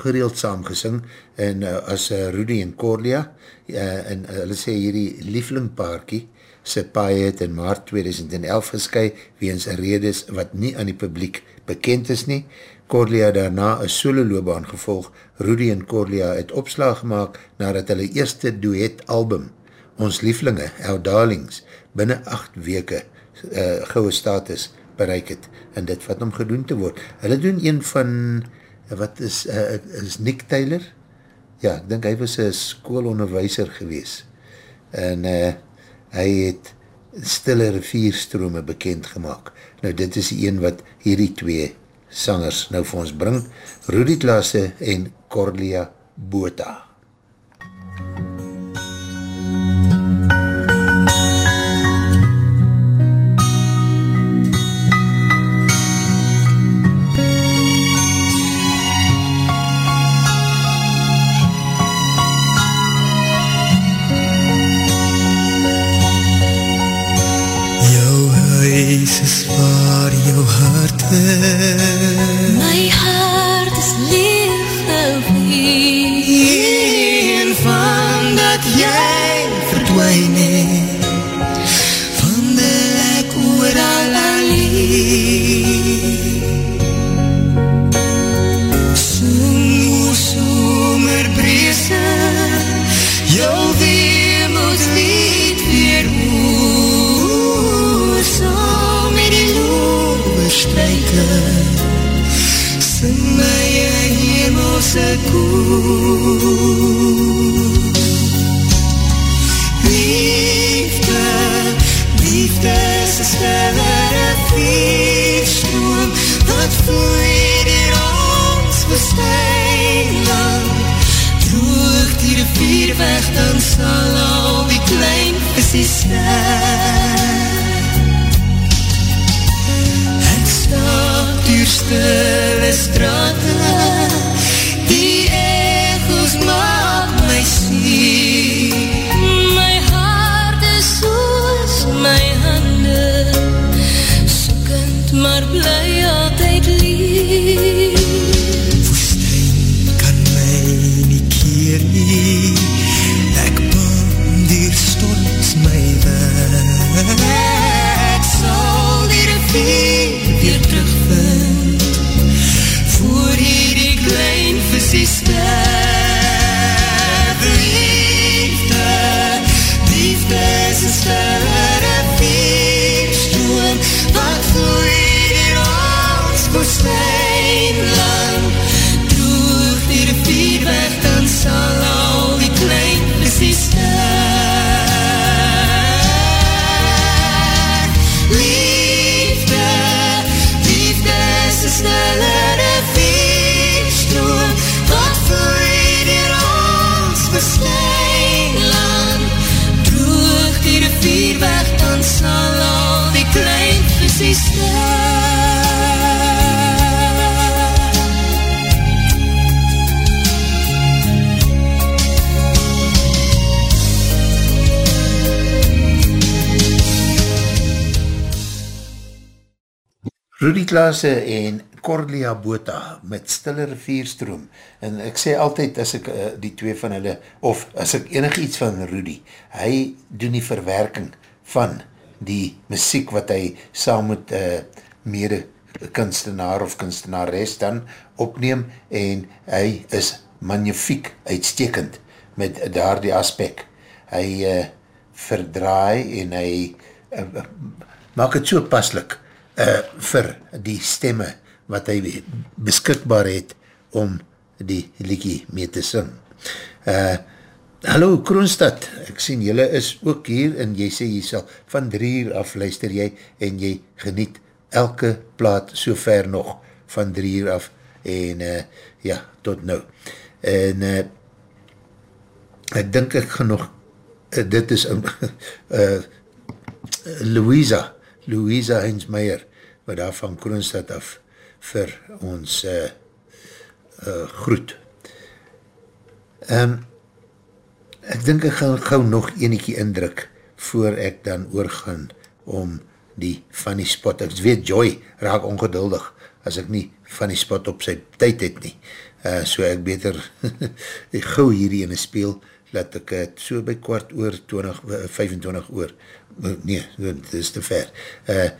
gereeld saam gesing en uh, as uh, Rudy en Corlia uh, en uh, hulle sê hierdie lieflingpaarkie sy paai het in maart 2011 gesky weens redes wat nie aan die publiek bekend is nie. Corlia daarna een solo loopbaan gevolg. Rudy en Corlia het opslag gemaakt nadat hulle eerste duet album Ons Lieflinge, Our Darlings, binnen acht weke uh, gouwe status bereik het en dit wat om gedoen te word. Hulle doen een van, wat is, uh, is Nick Taylor? Ja, ek dink hy was een skoolonderwijzer gewees en uh, hy het stille rivierstrome bekend gemaakt. Nou dit is die een wat hierdie twee sangers nou vir ons bring, Rudy Klaasse en Corlia Bota. Jou huis is waar jou hart is. Stille Klaasse en Corlia Bota met Stille Rivierstroom en ek sê altyd as ek uh, die twee van hulle, of as ek enig iets van Rudy, hy doen die verwerking van die muziek wat hy saam met uh, mede kunstenaar of kunstenares dan opneem en hy is magnifiek uitstekend met daar die aspek. Hy uh, verdraai en hy uh, maak het so paslik uh, vir die stemme wat hy beskikbaar het om die liekie mee te sing. Uh, hallo Kroonstad, ek sien jylle is ook hier en jy sê jy sal van drie uur af luister jy en jy geniet elke plaat so ver nog van drie uur af en uh, ja, tot nou. En uh, ek dink ek nog, uh, dit is um, <laughs> uh, Louisa, Louisa Heinzmeier, wat daar van Kroonstad af vir ons uh, uh, groet. Um, ek dink ek gaan gauw nog eniekie indruk voor ek dan oorgaan om die funny spot. Ek weet, Joy raak ongeduldig as ek nie funny spot op sy tyd het nie. Uh, so ek beter <laughs> gauw hierdie ene speel, laat ek het so by kwart oor 20, 25 oor, nee, dit is te ver. Uh,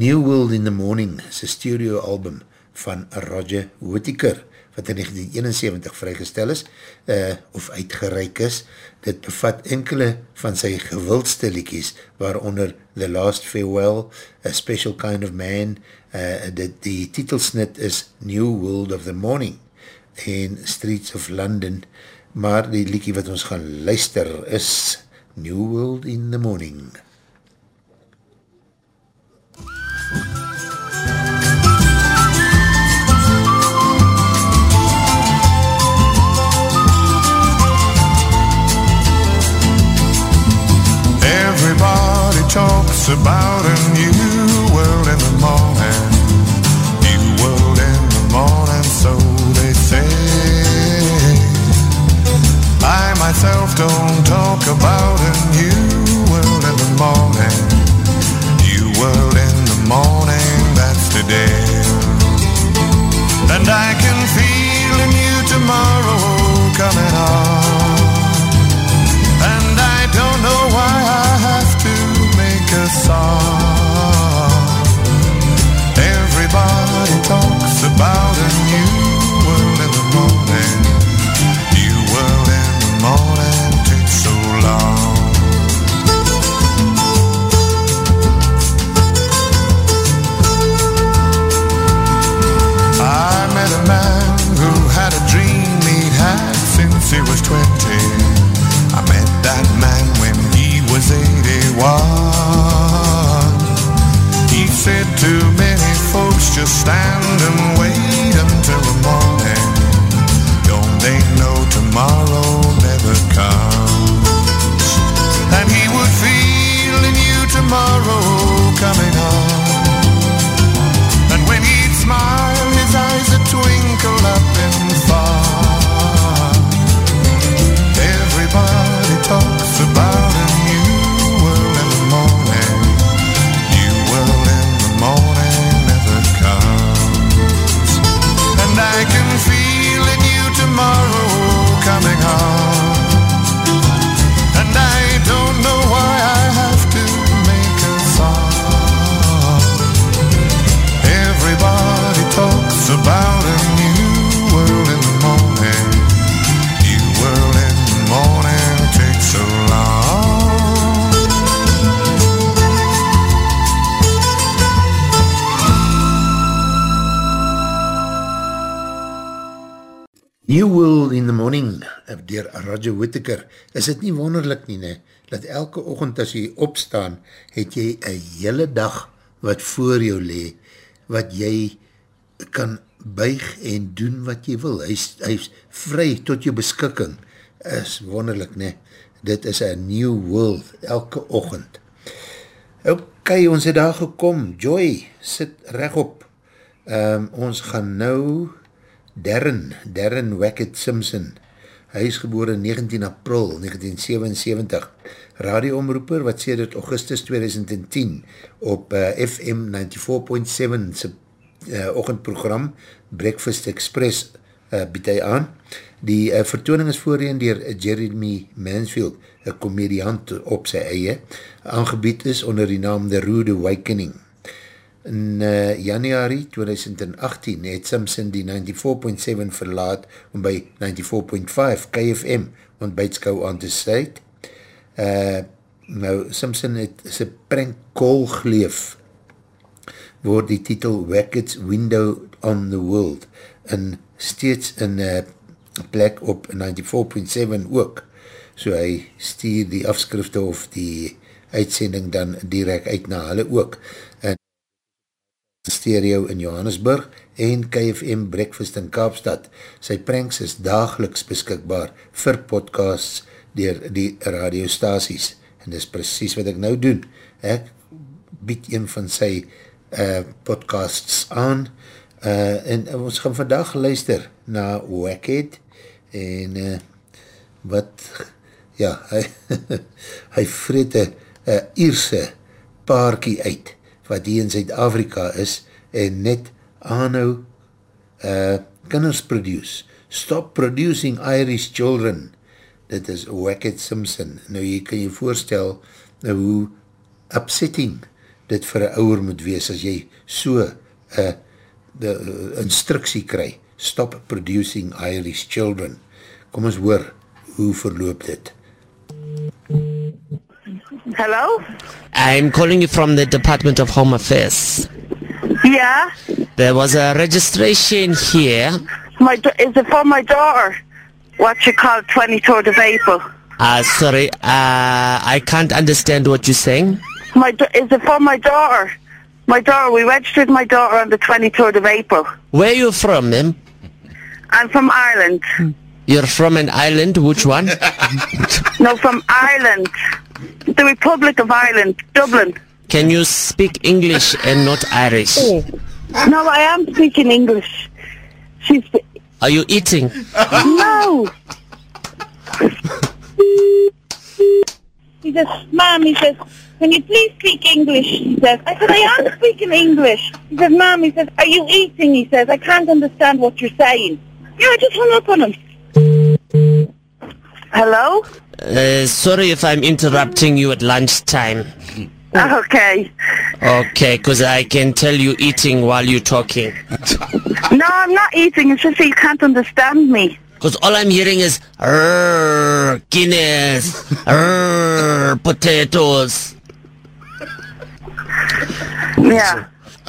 New World in the Morning is een studio album van Roger Whittaker, wat in 1971 vrygestel is, uh, of uitgereik is. Dit bevat enkele van sy gewildste liekies, waaronder The Last Farewell, A Special Kind of Man, uh, dit, die titelsnit is New World of the Morning, en Streets of London, maar die liekie wat ons gaan luister is New World in the Morning. Everybody talks about a new world in the morning. myself, don't talk about a new world in the morning. New world in the morning, that's today. And I can feel a new tomorrow coming on. And I don't know why I have to make a song. Everybody talks about a new said too many folks just stand and wait until the morning. Don't they know tomorrow never comes? And he would feel in you tomorrow coming on. And when he'd smile, his eyes would twinkle up eh, dier Roger Whittaker, is het nie wonderlik nie, ne? dat elke ochend as jy opstaan, het jy een hele dag wat voor jou le, wat jy kan buig en doen wat jy wil. Hy is, hy is vry tot jou beskikking. Is wonderlik, ne? Dit is een new world, elke ochend. Ok, ons het daar gekom. Joy, sit rechtop. Um, ons gaan nou Darren, Darren Wackett Simpson. Hy is geboren 19 april 1977. Radioomroeper wat sê dit augustus 2010 op uh, FM 94.7 sy uh, ochendprogram Breakfast Express uh, bied hy aan. Die uh, vertooning is voorheen dier Jeremy Mansfield, een komediant op sy eie, aangebied is onder die naam The Rude Awakening. In uh, januari 2018 het Simpson die 94.7 verlaat om by 94.5 KFM ontbijtskou aan te sluit. Uh, nou, Simpson het sy prank call geleef word die titel Wackett's Window on the World en steeds in uh, plek op 94.7 ook. So hy stuur die afskrifte of die uitsending dan direct uit na hulle ook. En stereo in Johannesburg en KFM Breakfast in Kaapstad. Sy pranks is dageliks beskikbaar vir podcasts dier die radiostaties. En dis precies wat ek nou doen. Ek bied een van sy uh, podcasts aan uh, en ons gaan vandag luister na Wackhead en uh, wat ja, <laughs> hy, hy vreet een Ierse paarkie uit wat hier in Zuid-Afrika is en net aanhou uh, kinders produce. Stop producing Irish children. Dit is Wackett Simpson. Nou jy kan jy voorstel nou, hoe upsetting dit vir een ouwer moet wees as jy so uh, de uh, instructie kry. Stop producing Irish children. Kom ons hoor, hoe verloop dit? Hello? I'm calling you from the Department of Home Affairs. Yeah? There was a registration here. My da- is it for my daughter? What you call 23rd of April? Uh, sorry, uh, I can't understand what you're saying. My da- is it for my daughter? My daughter, we registered my daughter on the 23rd of April. Where are you from, ma'am? I'm from Ireland. You're from an island, which one? No, from Ireland. The Republic of Ireland, Dublin. Can you speak English and not Irish? Oh. No, I am speaking English. She's... Are you eating? No! He says, Mom, he says, can you please speak English? He says, I said, I am speaking English. He says, Mom, he says, are you eating? He says, I can't understand what you're saying. Yeah, I just hung up on him. Hello? Uh, sorry if I'm interrupting you at lunchtime. <laughs> Okay. Okay, because I can tell you eating while you're talking. No, I'm not eating. It's just that you can't understand me. Because all I'm hearing is "Arr, Guinness, arr, potatoes. Yeah.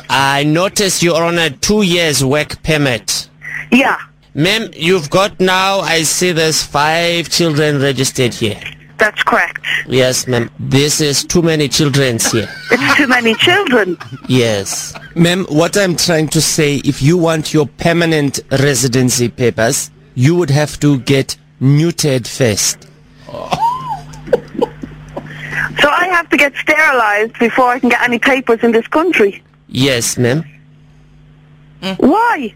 I notice you're on a two years work permit. Yeah. Ma'am, you've got now, I see there's five children registered here. That's correct. Yes, ma'am. This is too many children here. It's too many children. Yes. Ma'am, what I'm trying to say, if you want your permanent residency papers, you would have to get neutered first. So I have to get sterilized before I can get any papers in this country. Yes, ma'am. Why?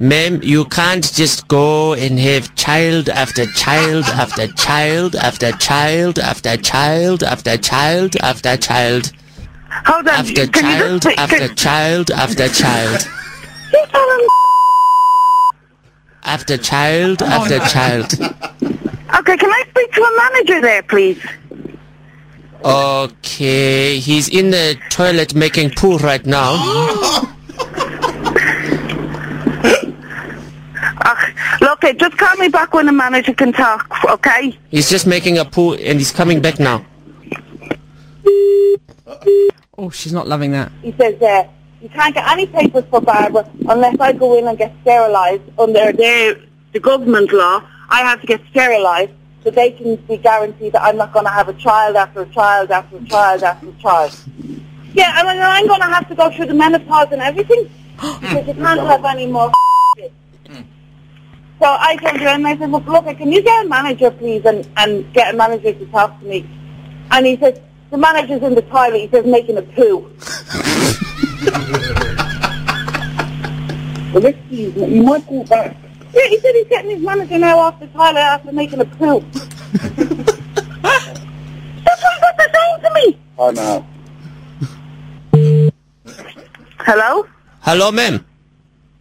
Ma'am, you can't just go and have child after child after child after child after child after child after child Hold on. after can you child just speak- after child after child You tell him- after child after child. Okay, can I speak to a manager there, please? Okay, he's in the toilet making poo right now. <gasps> <laughs> Uh, okay, just call me back when the manager can talk, okay? He's just making a poo and he's coming back now. Oh, she's not loving that. He says, uh, you can't get any papers for Barbara unless I go in and get sterilized under their the government law, I have to get sterilised so they can be guaranteed that I'm not going to have a child after a child after a child after a child. Yeah, and then I'm going to have to go through the menopause and everything <gasps> because you can't have any more kids. So I told her, and I said, look, look, can you get a manager, please, and, and get a manager to talk to me? And he said, the manager's in the toilet. He says, making a poo. <laughs> well, excuse me, you might go back. Yeah, he said he's getting his manager now off the toilet after making a poo. <laughs> That's what they're saying to me. Oh, no. Hello? Hello, ma'am.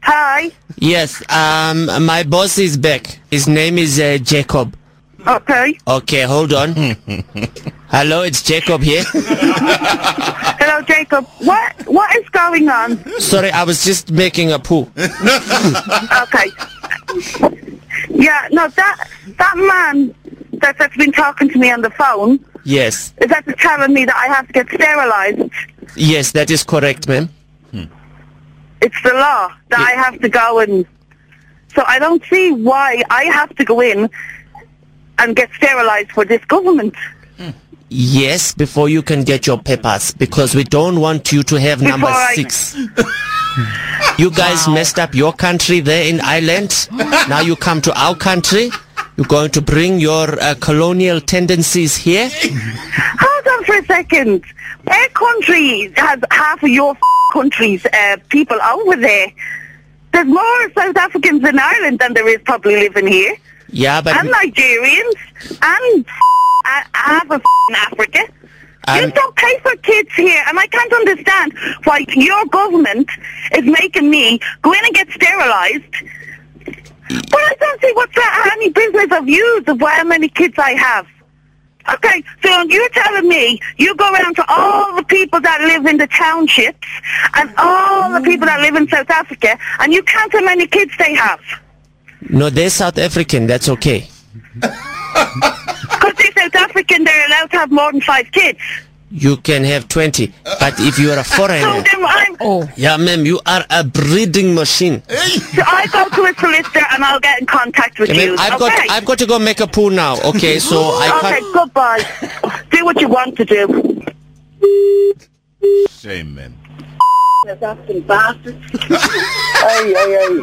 Hi. Yes, um, my boss is back. His name is uh, Jacob. Okay. Okay, hold on. <laughs> Hello, it's Jacob here. <laughs> Hello, Jacob. What What is going on? Sorry, I was just making a poo. <laughs> okay. Yeah, no, that that man that, that's been talking to me on the phone Yes, is that telling me that I have to get sterilised. yes, that is correct, ma'am. It's the law that I have to go and. So I don't see why I have to go in and get sterilised for this government. Yes, before you can get your papers, because we don't want you to have number Before I- six. You guys messed up your country there in Ireland. Now you come to our country. You're going to bring your uh, colonial tendencies here. Hold on for a second. Our country has half of your country's uh, people over there. There's more South Africans in Ireland than there is probably living here. Yeah, but and Nigerians and half of Africa. you Um, don't pay for kids here, and I can't understand why your government is making me go in and get sterilised. But I don't see what's that any business of use of how many kids I have. Okay, so you're telling me you go around to all the people that live in the townships and all the people that live in South Africa, and you count how many kids they have. no, they're South African. That's okay. <laughs> Because they're South African, they're allowed to have more than five kids. You can have 20. But if you are a So foreigner, then I'm, Oh. yeah, ma'am, you are a breeding machine. so I go to a solicitor and I'll get in contact with I mean, you. I've okay? got I've got to go make a poo now. Okay, so I okay, can't. goodbye. do what you want to do. Shame, man. Asking bastard. hey, hey,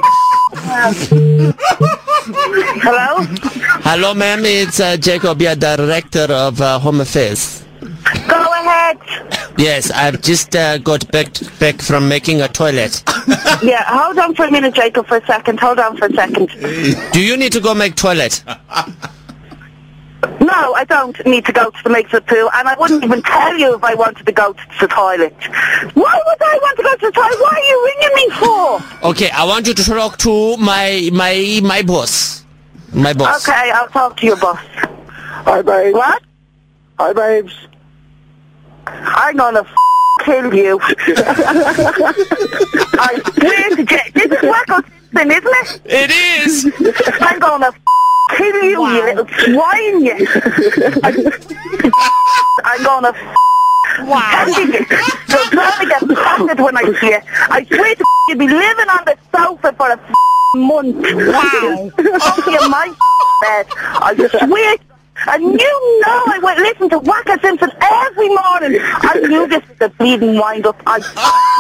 hey. Hello? Hello, ma'am. It's uh, Jacob, your director of uh, Home Affairs. Go ahead. Yes, I've just uh, got back back from making a toilet. Yeah, hold on for a minute, Jacob, for a second. Hold on for a second. Do you need to go make toilet? No, I don't need to go to the make the poo, and I wouldn't even tell you if I wanted to go to the toilet. Why would I want to go to the toilet? Why are you ringing me for? Okay, I want you to talk to my my my boss. My boss. Okay, I'll talk to your boss. Hi, babes. What? Hi, babes. I'm gonna f- kill you. <laughs> I swear to God, this is Waco Simpson, isn't it? It is. I'm gonna f- kill you, you little swine, you. I'm gonna <laughs> f- Wow. You'll probably get pounded when I see you. I swear to you'll be living on the sofa for a f- month. Wow. Only in my bed. I swear. And you know I went listen to Waka Simpson every morning. I knew this was a bleeding wind up. I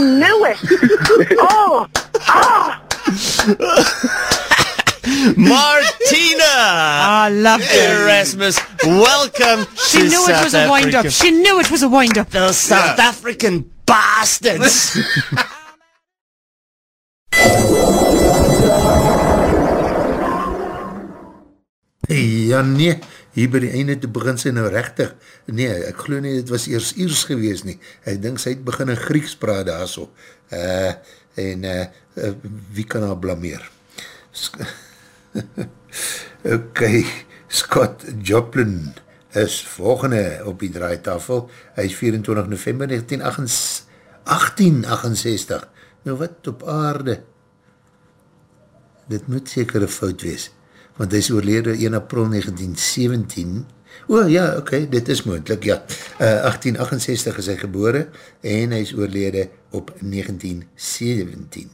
knew it. <laughs> Oh, ah. Martina! I love it. Erasmus, welcome She to knew it South was a wind up. She knew it was a wind up. Those South African bastards! <laughs> Ja nee, hier by die einde te begin sy nou rechtig. Nee, ek glo nie, het was eers Iers gewees nie. Ek dink sy het begin in Grieks praat daar so. Uh, en uh, uh, wie kan haar blameer? Sk <laughs> ok, Scott Joplin is volgende op die draaitafel. Hy is 24 november 1968. 1868. Nou wat op aarde? Dit moet seker een fout wees want hy is oorlede 1 april 1917. O ja, oké, okay, dit is moendlik, ja. Uh, 1868 is hy gebore en hy is oorlede op 1917.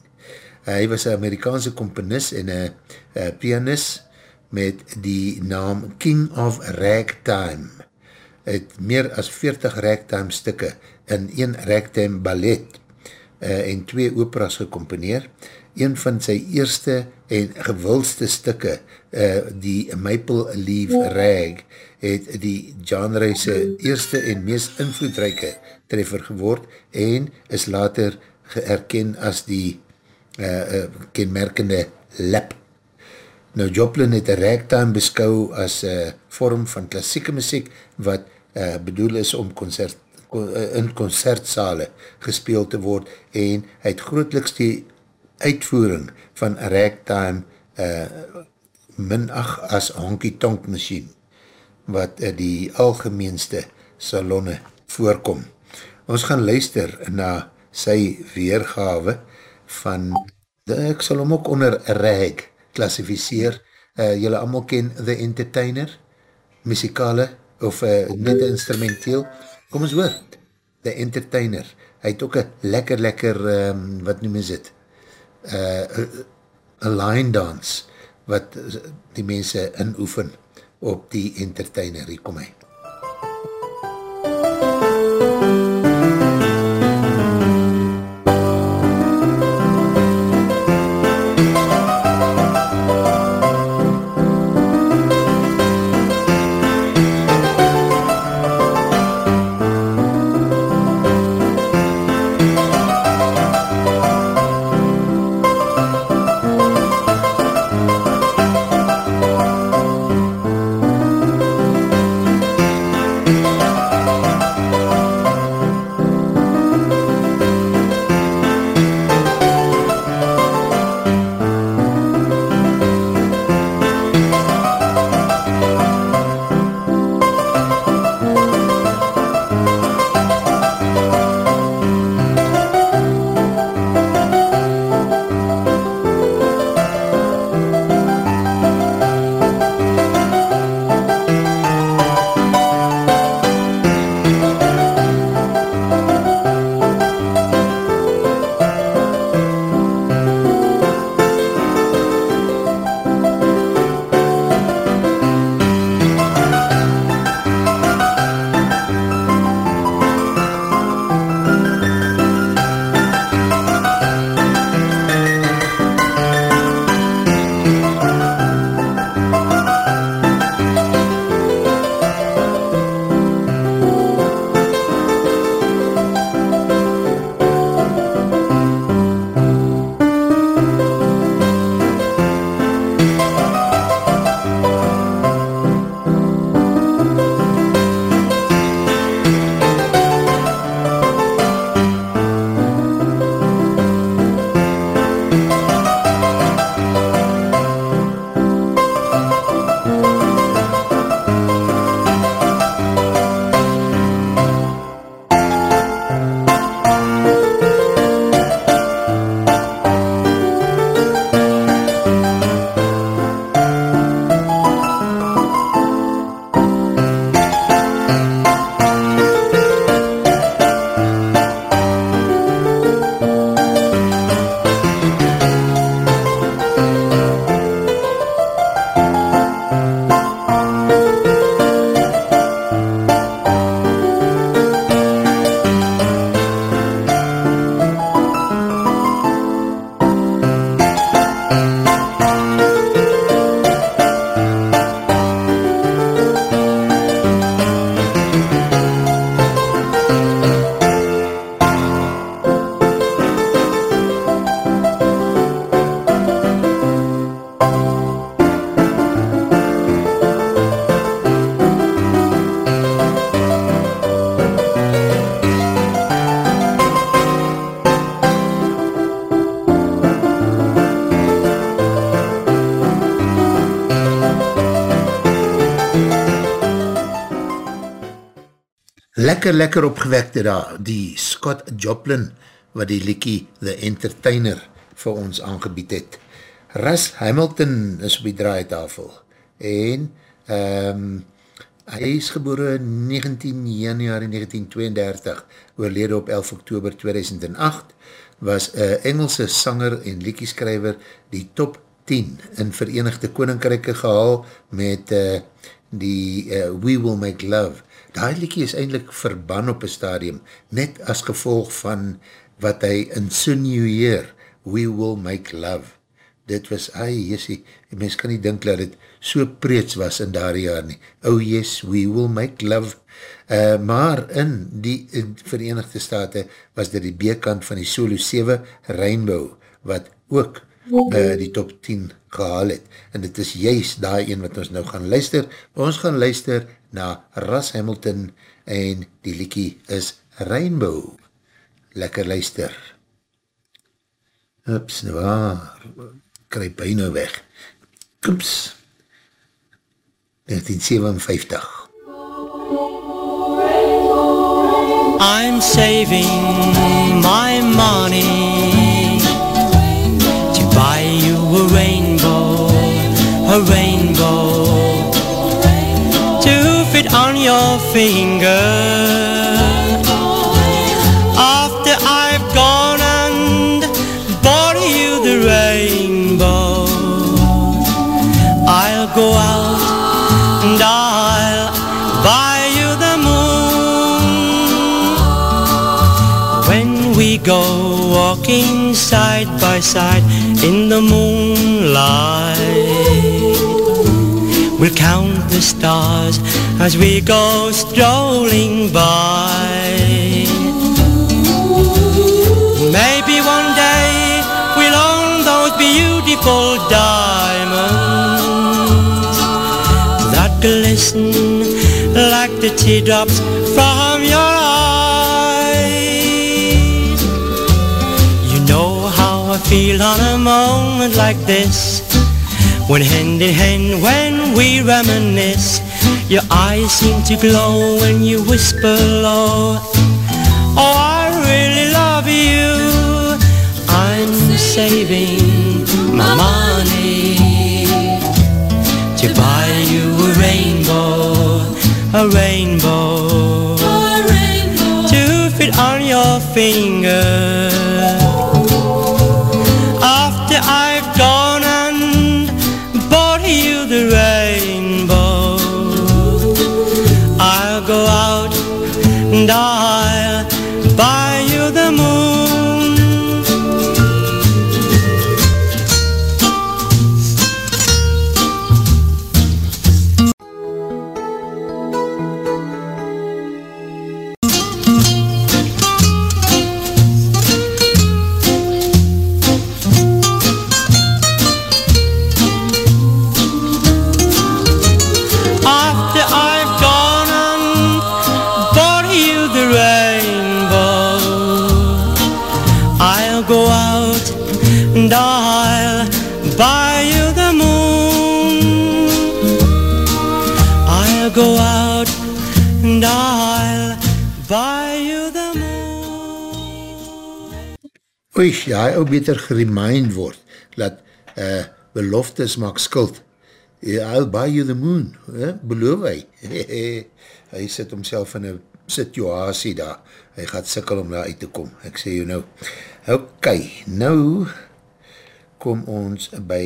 Hy was een Amerikaanse komponist en een uh, pianist met die naam King of Ragtime. Hy het meer as 40 ragtime stikke in een ragtime ballet uh, en twee operas gecomponeer. Een van sy eerste en gewildste stikke, uh, die Maple Leaf Rag, het die genre sy eerste en meest invloedrijke treffer geword en is later geërken as die uh, uh, kenmerkende lap. Nou Joplin het een ragtime beskou as uh, vorm van klassieke muziek wat uh, bedoel is om concert, in concertsale gespeeld te word en hy het grootliks die uitvoering van ragtime uh, minag as honky-tonk machine wat uh, die algemeenste salonne voorkom. Ons gaan luister na sy weergawe van, ek sal hom ook onder rag klassificeer, uh, jylle allemaal ken The Entertainer, muzikale, of uh, net instrumenteel, kom ons hoor, The Entertainer, hy het ook een lekker lekker, um, wat noem is het, uh, een line dance, wat die mense inoefen op die Entertainer, hier kom hy. Lekker lekker opgewekte daar, die Scott Joplin, wat die liekie The Entertainer vir ons aangebied het. Russ Hamilton is op die draaitafel, en um, hy is gebore 19 januari 1932, oorlede op 11 oktober 2008, was een Engelse sanger en liekieskrijver die top 10 in Verenigde Koninkryke gehaal met uh, die uh, We Will Make Love. Daai liekie is eindelijk verban op een stadium, net as gevolg van wat hy insinueer, We Will Make Love. Dit was, ai, jessie, mens kan nie dink dat het so preets was in daar jaar nie. Oh yes, we will make love. Uh, maar in die in Verenigde Staten was dit die B-kant van die Solo 7 Rainbow, wat ook uh, die top 10 gehaal het. En dit is juist daar een wat ons nou gaan luister. Ons gaan luister na Ras Hamilton en die liekie is Rainbow. Lekker luister. Ups, nou waar, kry bijna weg. Ups. 1957. I'm saving my money to buy you a rainbow, a rainbow to fit on your finger. After I've gone and bought you the rainbow, I'll go out and I'll buy you the moon. When we go walking side by side in the moonlight, we'll count the stars as we go strolling by. Maybe one day we'll own those beautiful diamonds that glisten like the teardrops from your eyes. You know how I feel on a moment like this. When hand in hand, when we reminisce, your eyes seem to glow when you whisper low. Oh, I really love you. I'm saving my money to buy you a rainbow, a rainbow, to fit on your finger. Oei, ja, hy ou beter geremind word, dat uh, beloftes maak skuld. I'll buy you the moon, eh? beloof hy. <laughs> hy sit homself in een situasie daar, hy gaat sikkel om daar uit te kom, ek sê jou nou. Ok, nou kom ons by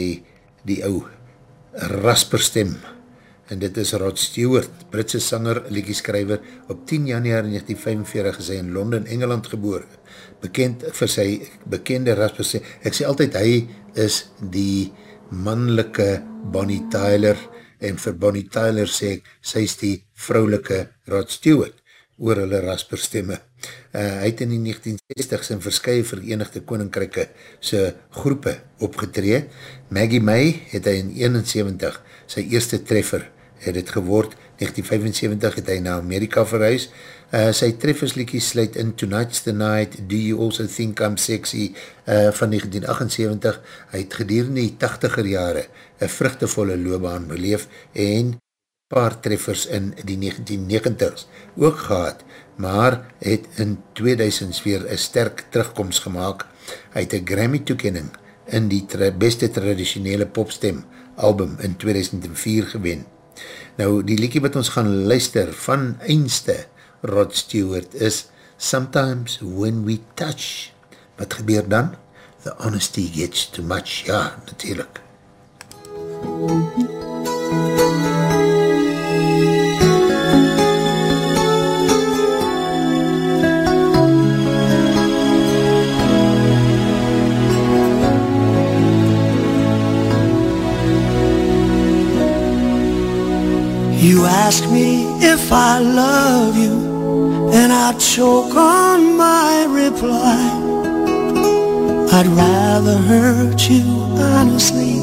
die ou rasperstem, en dit is Rod Stewart, Britse sanger, liedjeskrijver, op 10 januari 1945 is hy in Londen, Engeland geboor, bekend vir sy bekende rasperstem, ek sê altyd, hy is die mannelike Bonnie Tyler, en vir Bonnie Tyler sê ek, sy is die vrouwelike Rod Stewart, oor hulle rasperstemme. Uh, hy het in die 1960s in verskye Verenigde Koninkryke sy groepe opgetree. Maggie May het hy in 71 sy eerste treffer het het geword. 1975 het hy na Amerika verhuis. Uh, sy treffersliekie sluit in Tonight's the Night, Do You Also Think I'm Sexy uh, van 1978. Hy het gedurende die 80er jare een vruchtevolle loopbaan beleef en paar treffers in die 1990s ook gehad, maar het in 2000s weer een sterk terugkomst gemaakt. Hy het een Grammy toekenning in die tra beste traditionele popstem album in 2004 gewen. Nou, die liekie wat ons gaan luister van einste Rod Stewart is Sometimes When We Touch Wat gebeur dan? The honesty gets too much. Ja, natuurlijk. You ask me if I love you, and I choke on my reply. I'd rather hurt you honestly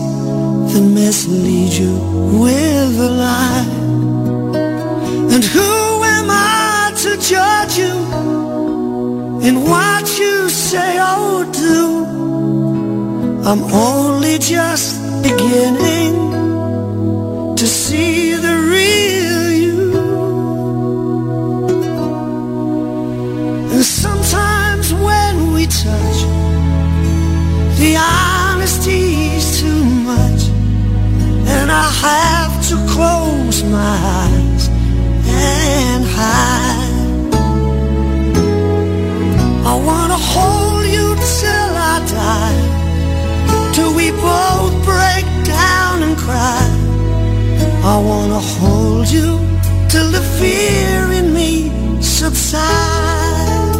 than mislead you with a lie. And who am I to judge you in what you say or do? I'm only just beginning to see the real you. And sometimes when we touch, the honesty's too much, and I have to close my eyes and hide. I wanna hold you till I die, till we both break down and cry. I wanna hold you till the fear in me subsides.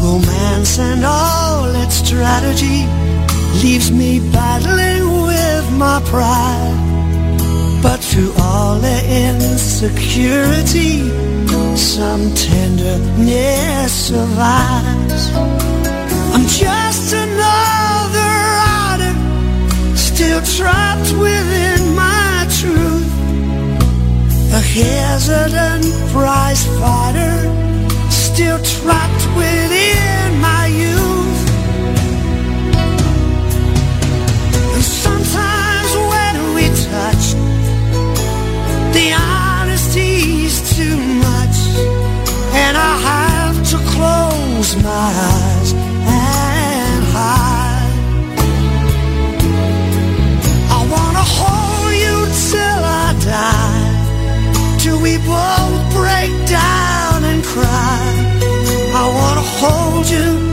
Romance and all its strategy leaves me battling with my pride. But through all the insecurity, some tenderness survives. I'm just another rider, still trapped within my truth. A hesitant prize fighter, still trapped within my youth. And sometimes when we touch, the honesty's too much, and I have to close my eyes hold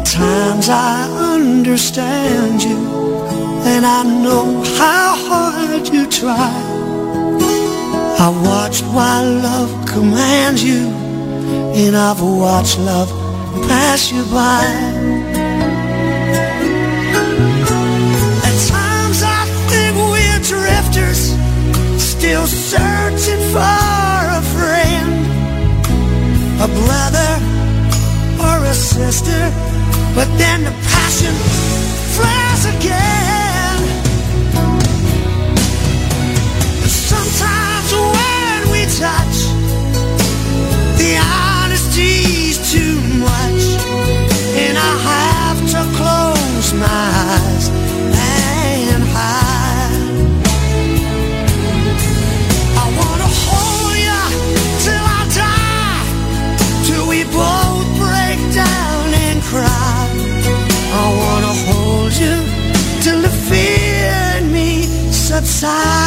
At times I understand you and I know how hard you try. I watched while love commands you and I've watched love pass you by. At times I think we're drifters, still searching for a friend, a brother or a sister. But then the passion flares again. Subsides.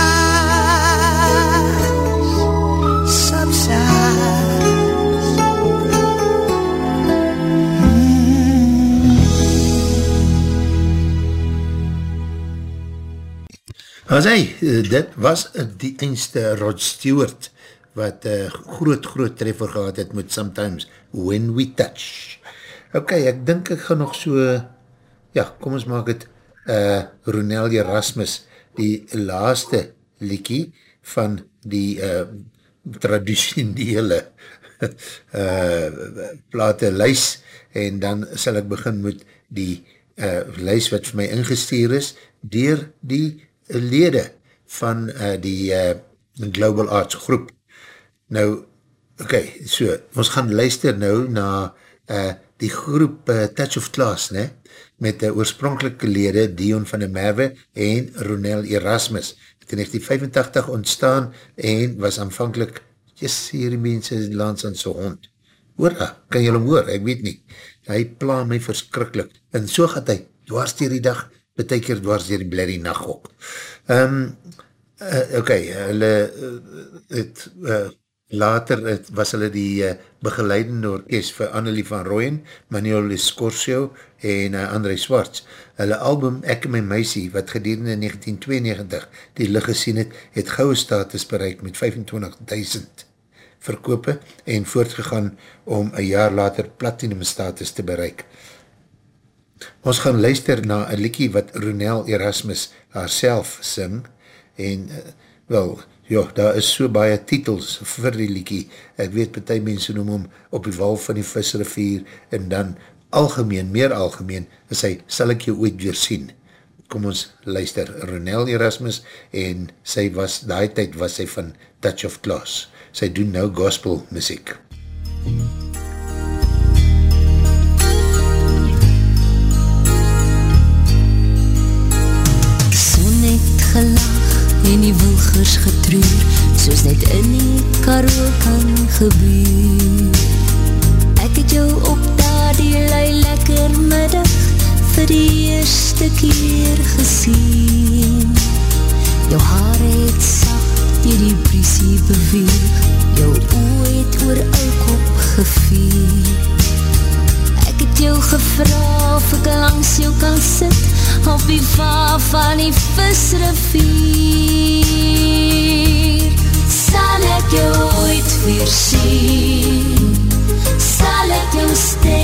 As hy, eh, dit was eh, die einste Rod Stewart, wat uh, groot, groot treffer gehad het met Sometimes When We Touch. Ok, ek dink ek gaan nog so, ja, kom ons maak het, uh, Ronel Erasmus, die laaste liekie van die uh, traditionele <laughs> uh, plate lys, en dan sal ek begin met die uh, lys wat vir my ingestuur is, dier die lede van uh, die uh, Global Arts groep. Nou, Ok, so, ons gaan luister nou na uh, die groep uh, Touch of Class, ne? Met die oorspronkelike lede Dion van der Merwe en Ronel Erasmus. Het in 1985 ontstaan en was aanvankelijk, yes, hierdie mense lands aan so hond. Hoor, kan jy hom hoor? Ek weet nie. Hy pla my verskrikkelijk. En so gaat hy, dwars dier die dag, beteker dwars dier die blerrie nacht ook. Um, uh, ok, hulle uh, het... Uh, Later het, was hulle die uh, begeleidende orkest vir Annelie van Rooyen, Manuel Escorcio en uh, André Swarts. Hulle album Ek en my meisie, wat gedurende 1992 die licht gesien het, het gouwe status bereik met 25.000 verkope en voortgegaan om een jaar later platinum status te bereik. Ons gaan luister na een liekie wat Ronel Erasmus haarself sing en uh, wel, Ja, daar is so baie titels vir die liekie. Ek weet, partij mense noem hom op die wal van die visrivier en dan algemeen, meer algemeen, is hy, sal ek jou ooit weer sien. Kom ons luister, Ronel Erasmus en sy was, daai tyd was sy van Touch of Class. Sy doen nou gospel muziek. Son het gelach en die wilgers getroer, soos net in die karo kan gebeur. Ek het jou op daar die lui lekker middag, vir die eerste keer gesien. Jou haar het sacht dier die briesie beweeg, jou oor het oor ou kop gevee. Jou gevra of ek langs jou kan sit op die vaar van die visrivier. Sal ek jou ooit weer sien? Sal ek jou stem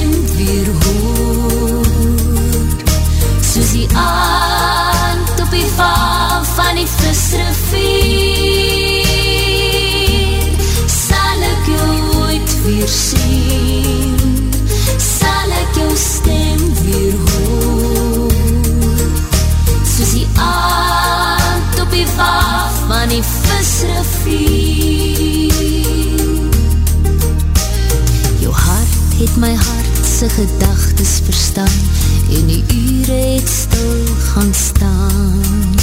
hart my hartse gedagtes verstaan en die ure het stil gaan staan.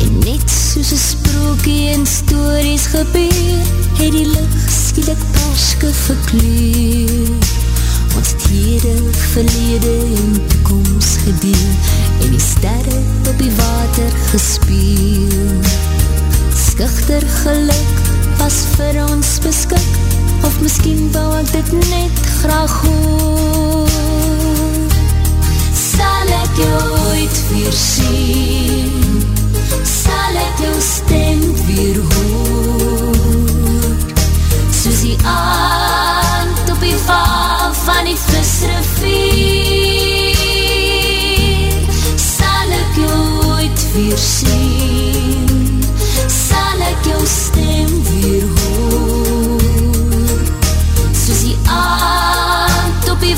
En net soos een sprookie en stories gebeur, het die licht skielik perske verkleur. Ons het hede, verlede en toekomst gedeel en die sterre op die water gespeel. Skichter geluk was vir ons beskik miskien wou ek dit net graag hoor. Sal ek jou ooit weer sien? Sal ek jou stem weer hoor? Soos die aand op die val van die visrivier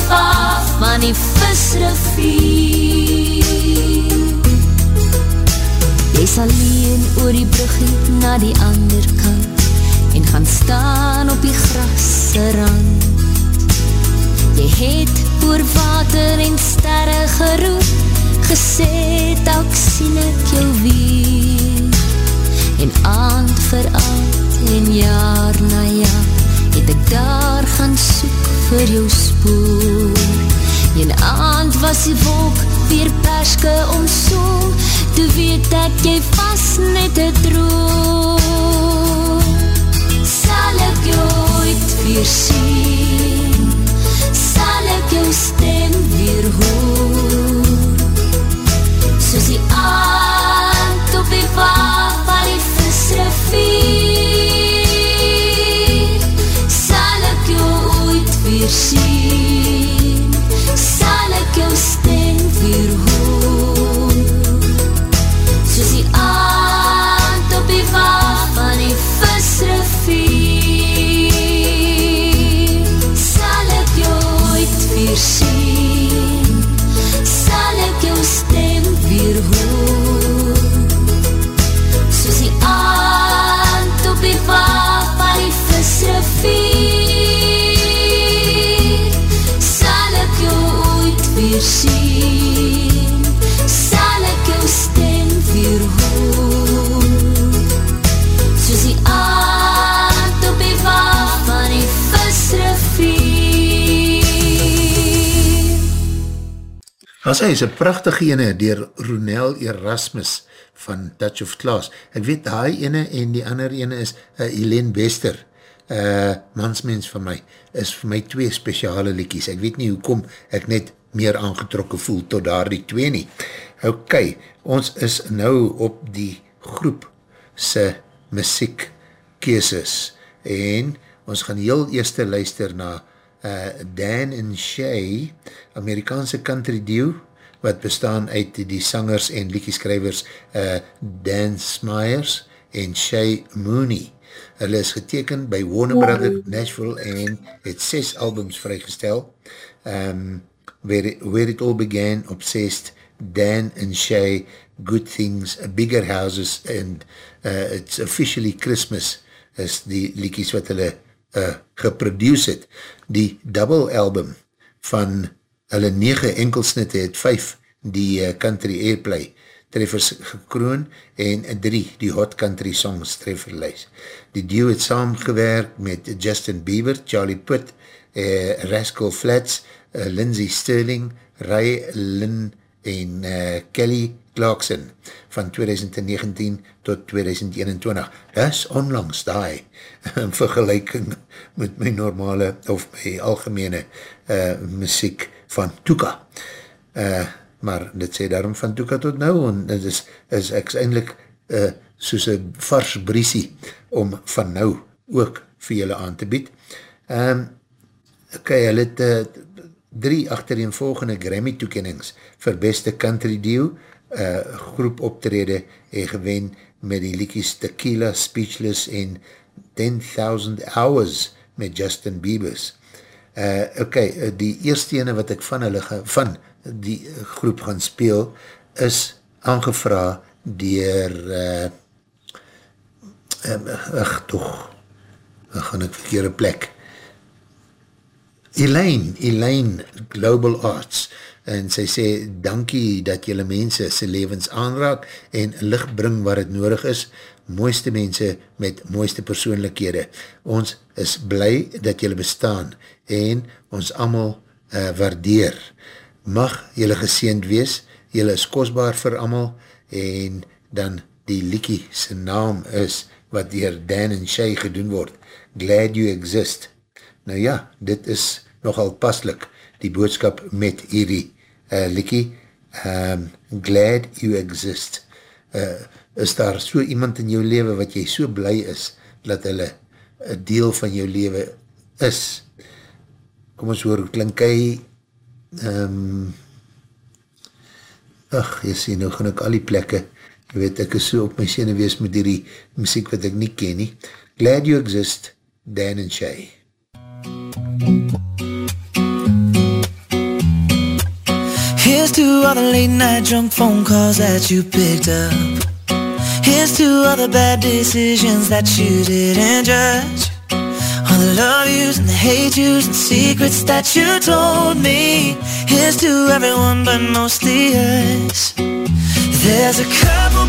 aand op die die visrivier Jy sal leen oor die bruggie na die ander kant en gaan staan op die grasse rand. Jy het oor water en sterre geroep, gesê dalk sien ek jou weer. En aand vir aand en jaar na jaar, het ek daar gaan soek vir jou spoor. En aand was die wolk weer perske omsoom, toe weet ek jy vas net het droom. Sal ek jou ooit weer sien? Sal ek jou stem weer hoor? As hy is een prachtige ene dier Ronel Erasmus van Touch of Class. Ek weet, die ene en die ander ene is uh, Helene Bester, uh, mansmens van my, is vir my twee speciale liekies. Ek weet nie hoekom ek net meer aangetrokken voel tot daar die twee nie. Ok, ons is nou op die groep se muziek keeses en ons gaan heel eerste luister na uh, Dan en Shay, Amerikaanse country duo, wat bestaan uit die sangers en liedjeskrywers uh, Dan Smyers en Shay Mooney. Hulle is geteken by Warner Brothers Nashville en het ses albums vrygestel. Um, where, where It All Began, Obsessed, Dan and Shay, Good Things, Bigger Houses and uh, It's Officially Christmas is die liedjes wat hulle uh, geproduce het. Die double album van hulle 9 enkelsnitte het 5 die uh, country airplay treffers gekroon en 3 die hot country songs trefferlijst. Die duo het saamgewerk met Justin Bieber, Charlie Putt, uh, Rascal Flats, uh, Lindsay Sterling, Ray Lynn en uh, Kelly Clarkson van 2019 tot 2021. Dat is onlangs daai <laughs> in vergelijking met my normale of my algemene uh, muziek van Tuka. Uh, maar dit sê daarom van Tuka tot nou en dit is, is ek eindelijk uh, soos een vars briesie om van nou ook vir julle aan te bied. Um, ok, hulle het uh, drie achtereenvolgende Grammy toekennings vir beste country deal, uh, groep optrede en gewen met die liekies Tequila, Speechless en 10,000 Hours met Justin Bieber's. Uh, ok, die eerste ene wat ek van hulle, van die groep gaan speel, is aangevra dier uh, ach toch, dan gaan ek verkeerde plek. Elaine, Elaine Global Arts, en sy sê, dankie dat jylle mense sy levens aanraak en licht bring waar het nodig is, mooiste mense met mooiste persoonlikhede. Ons is bly dat jylle bestaan en ons allemaal uh, waardeer. Mag jylle geseend wees, jylle is kostbaar vir allemaal en dan die liekie sy naam is wat dier Dan en Shay gedoen word. Glad you exist. Nou ja, dit is nogal paslik, die boodskap met hierdie uh, liekie. Um, glad you exist. Uh, is daar so iemand in jou leven wat jy so bly is, dat hulle een deel van jou leven is. Kom ons hoor, klink hy um, ach, jy sê, nou gaan ek al die plekke, jy weet, ek is so op my sene wees met die muziek wat ek nie ken nie. Glad you exist, Dan and Shay. Here's to all the late night drunk phone calls that you picked up. Here's to all the bad decisions that you didn't judge. All the love yous and the hate yous and secrets that you told me. Here's to everyone but mostly us. There's a couple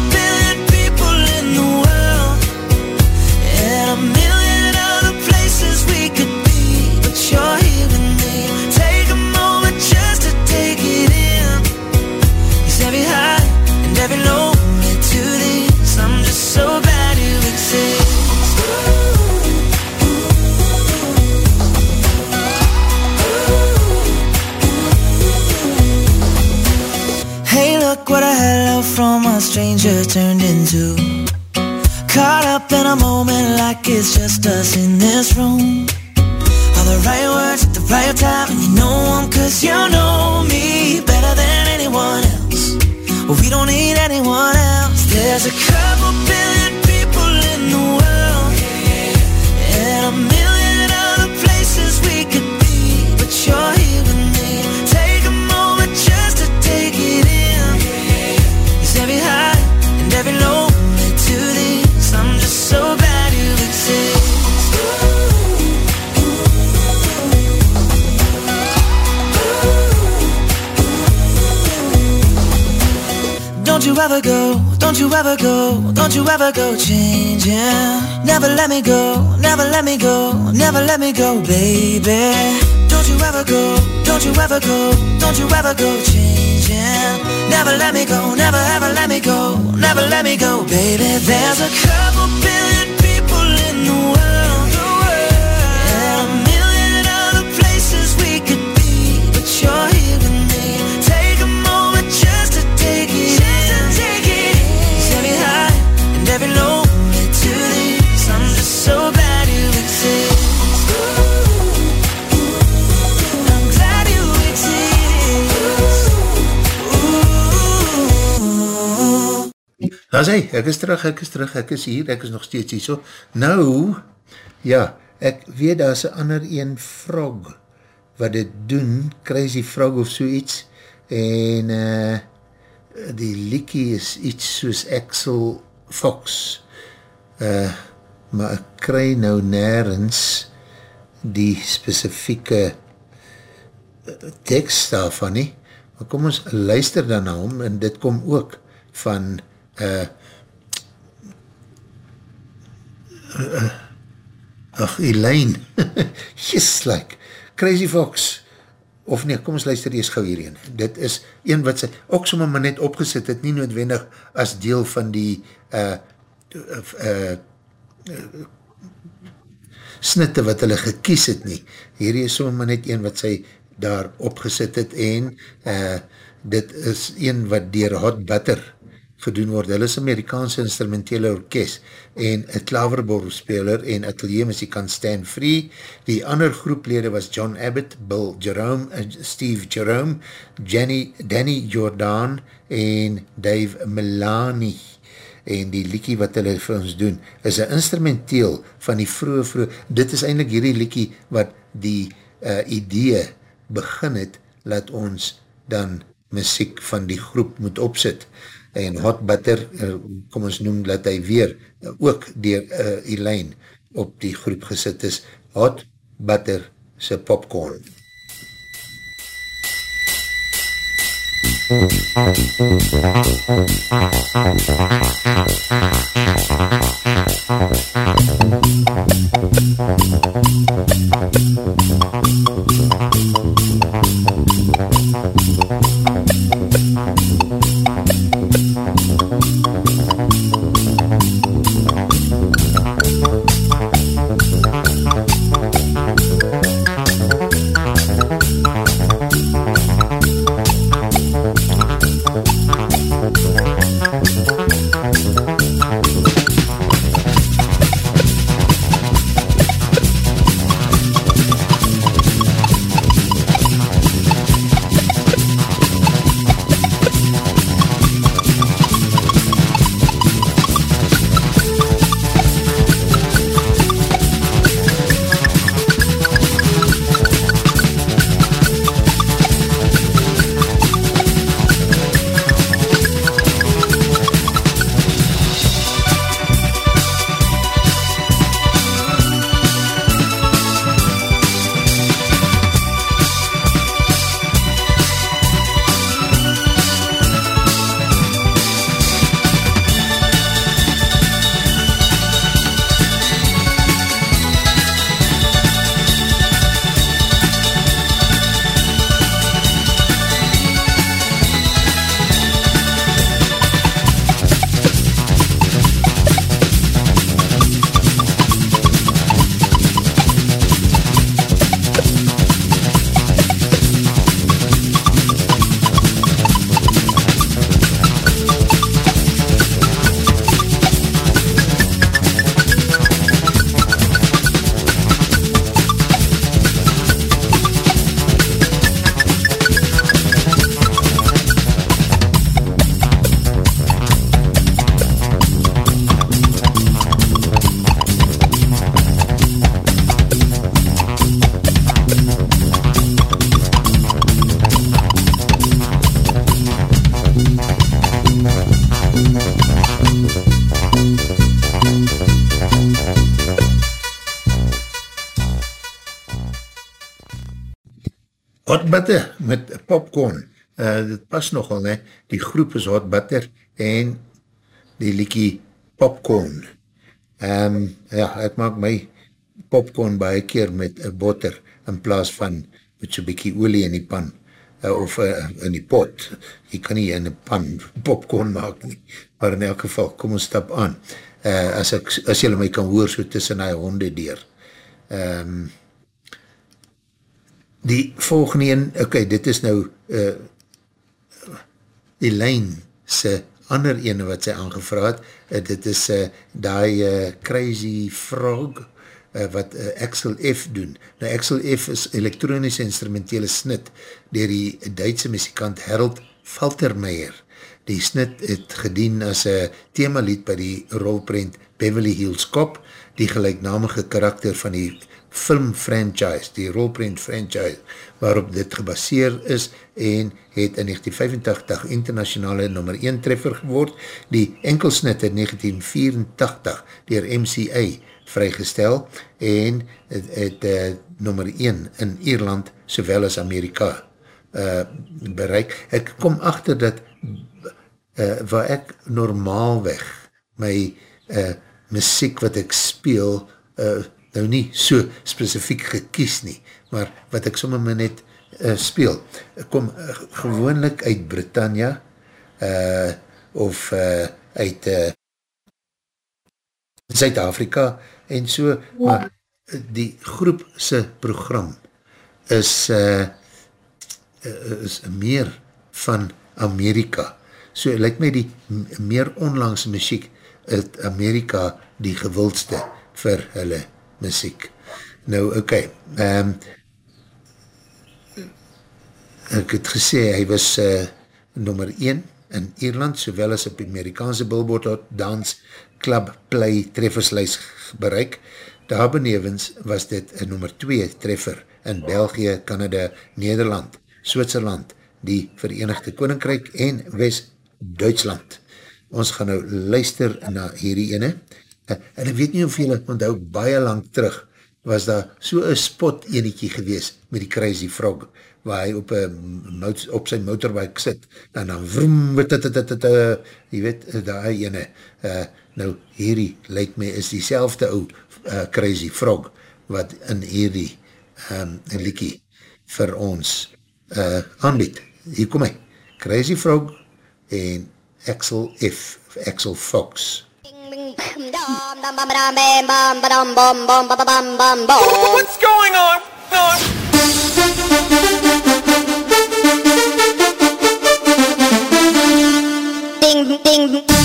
look what a hello from a stranger turned into. Caught up in a moment like it's just us in this room. All the right words at the right time, and you know them cause you know me better than anyone else. Well, we don't need anyone else. There's a couple you ever go, don't you ever go, don't you ever go changing. Never let me go, never let me go, never let me go, baby. Don't you ever go, don't you ever go, don't you ever go changing. Never let me go, never ever let me go, never let me go, baby. There's a couple Daar is hy, ek is terug, ek is terug, ek is hier, ek is nog steeds hier so. Nou, ja, ek weet daar is een ander een frog wat dit doen, Crazy Frog of so iets, en uh, die liekie is iets soos Axel Fox, uh, maar ek kry nou nergens die specifieke uh, tekst daarvan nie, maar kom ons luister dan na hom, en dit kom ook van uh, uh, ach, Elaine, <laughs> just like, Crazy Fox, of nee, kom ons luister eers gauw hierheen, dit is een wat sy, ook sommer maar net opgesit het, nie noodwendig as deel van die uh, uh, uh, snitte wat hulle gekies het nie, hierdie is sommer maar net een wat sy daar opgesit het, en uh, dit is een wat dier Hot Butter gedoen word. Hulle is Amerikaanse instrumentele orkest en een klaverborgspeler en ateliermuzikant Stan Free. Die ander groeplede was John Abbott, Bill Jerome, uh, Steve Jerome, Jenny, Danny Jordan en Dave Milani. En die liekie wat hulle vir ons doen, is een instrumenteel van die vroege vroege, dit is eindelijk hierdie liekie wat die uh, idee begin het, laat ons dan muziek van die groep moet opsit en Hot Butter, uh, kom ons noem, dat hy weer ook dier uh, Elaine op die groep gesit is, Hot Butter se popcorn. Outro popcorn. Uh, dit pas nogal, ne? Die groep is Hot Butter en die liekie popcorn. Um, ja, ek maak my popcorn baie keer met uh, botter in plaas van met so'n bykie olie in die pan. uh, of uh, in die pot. Jy kan nie in die pan popcorn maak nie, maar in elk geval, kom ons stap aan. Uh, as, ek, as jylle my kan hoor, so tussen die honde deur. Um, die volgende een, ok, dit is nou uh, Elaine se ander ene wat sy aangevraad, uh, dit is uh, die uh, Crazy Frog, uh, wat uh, Axel F doen. Nou Axel F is elektronische instrumentele snit dier die Duitse muzikant Harold Faltermeier. Die snit het gedien as een themalied by die rolprint Beverly Hills Cop, die gelijknamige karakter van die film franchise, die rolprint franchise, waarop dit gebaseer is en het in 1985 internationale nummer 1 treffer geword. Die enkelsnit in 1984 dier MCA vrygestel en het, het uh, nummer 1 in Ierland sowel as Amerika uh, bereik. Ek kom achter dat uh, waar ek normaalweg my uh, muziek wat ek speel uh, nou nie so specifiek gekies nie, maar wat ek somme my net uh, speel, kom uh, gewoonlik uit Britannia uh, of uh, uit uh, Zuid-Afrika en so, maar die groepse program is, uh, is meer van Amerika. So, lyk my die meer onlangs muziek het Amerika die gewildste vir hulle muziek. Nou, oké, okay, um, ek het gesê, hy was uh, nummer 1 in Ierland, sowel as op die Amerikaanse Billboard Dance Club Play trefferslijst bereik. Daar benevens was dit een nummer 2 treffer in België, Canada, Nederland, Switserland, die Verenigde Koninkrijk en West-Duitsland. Ons gaan nou luister na hierdie ene. Uh, en ek weet nie of jylle onthou, baie lang terug was daar so een spot enetjie gewees met die Crazy Frog, waar hy op, op sy motorbike sit, en dan vroom, jy weet, daar ene, uh, nou hierdie, lyk my, is die selfde ou uh, Crazy Frog, wat in hierdie um, liekie vir ons uh, aanbied. Hier kom hy, Crazy Frog en Axel F, Axel Fox. What's going on? Ding, ding.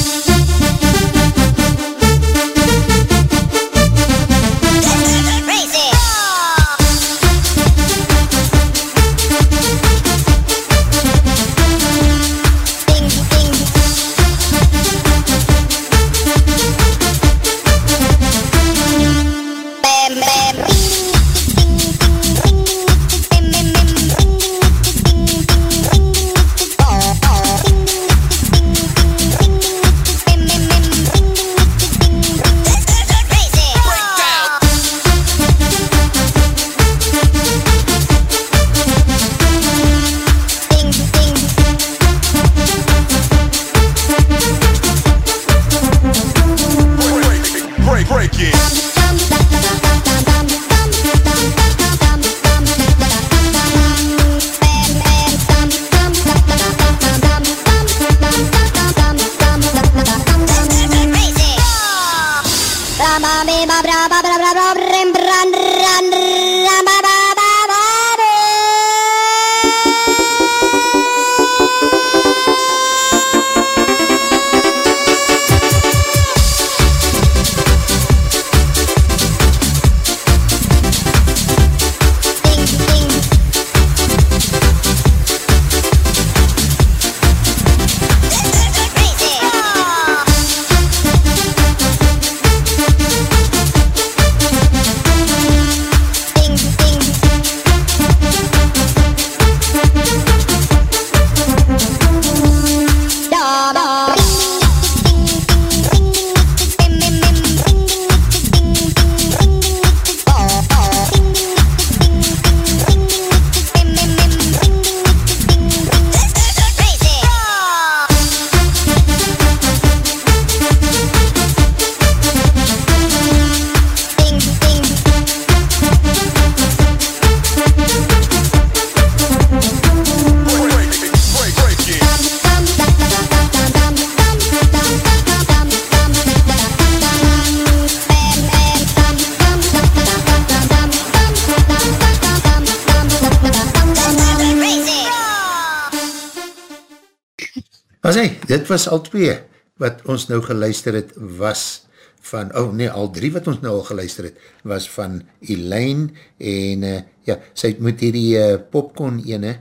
Dit was al twee wat ons nou geluister het was van, oh nee, al drie wat ons nou al geluister het, was van Elaine en uh, ja, sy het met hierdie uh, popcorn ene,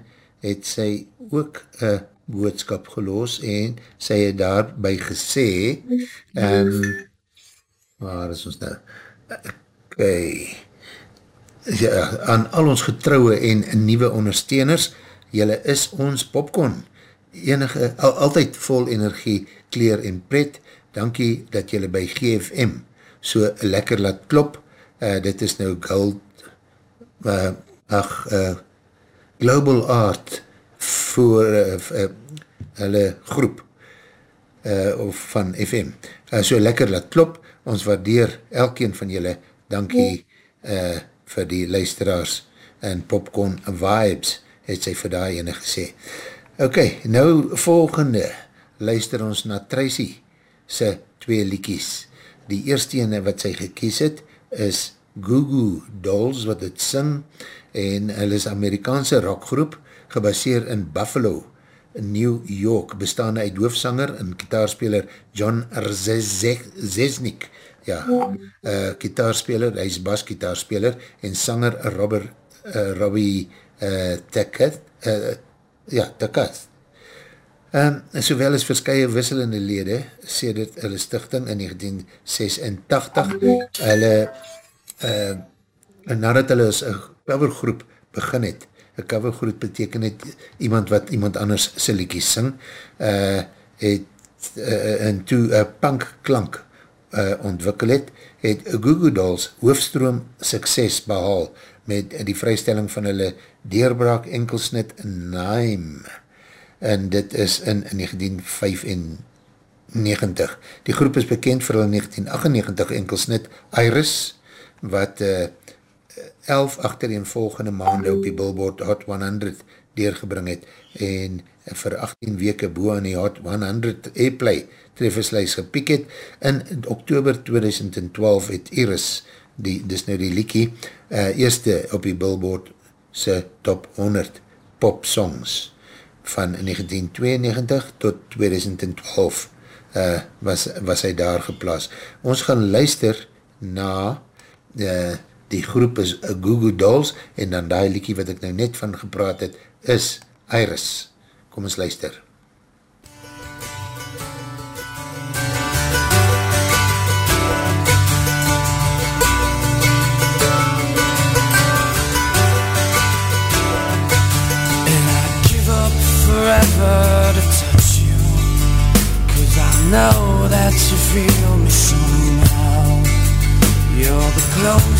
het sy ook een uh, boodskap geloos en sy het daarby gesê, um, waar is ons nou? Okay. Ja, aan al ons getrouwe en nieuwe ondersteuners, jylle is ons popcorn. Enige, al, altyd vol energie, kleer en pret, dankie dat jylle by GFM so lekker laat klop, uh, dit is nou gold, uh, ach, uh, Global Art voor uh, uh, hulle groep uh, of van FM, uh, so lekker laat klop, ons waardeer elkeen van jylle, dankie uh, vir die luisteraars en popcorn vibes, het sy vir daar ene gesê. Ok, nou volgende, luister ons na Tracy, sy twee liekies. Die eerste ene wat sy gekies het, is Goo Goo Dolls, wat het sing, en hulle is Amerikaanse rockgroep, gebaseer in Buffalo, New York, bestaande uit hoofsanger en kitaarspeler John Zesnik, ja, uh, kitaarspeler, hy is basgitaarspeler, en sanger Robert, uh, Robbie uh, Tackett, uh, ja, Tackett, Um, sowel as verskye wisselende lede, sê dit hulle stichting in 1986, hulle, uh, nadat hulle as covergroep begin het, een covergroep beteken het iemand wat iemand anders sy liekies sing, uh, het uh, en toe uh, punk klank uh, ontwikkel het, het Goo Goo Dolls hoofstroom sukses behaal met die vrystelling van hulle deurbraak enkelsnit Naim en dit is in 1995. Die groep is bekend vir hulle 1998 enkelsnit Iris, wat uh, 11 achtereen volgende maande op die Billboard Hot 100 deurgebring het en vir 18 weke boe aan die Hot 100 Airplay treffersluis gepiek het. In oktober 2012 het Iris, die, dis nou die liekie, uh, eerste op die Billboard se top 100 pop songs van 1992 tot 2012 uh, was, was hy daar geplaas. Ons gaan luister na uh, die groep is Goo Goo Dolls en dan die liekie wat ek nou net van gepraat het is Iris. Kom ons luister. Forever to touch you. Cause I know that you feel me somehow. You're the closest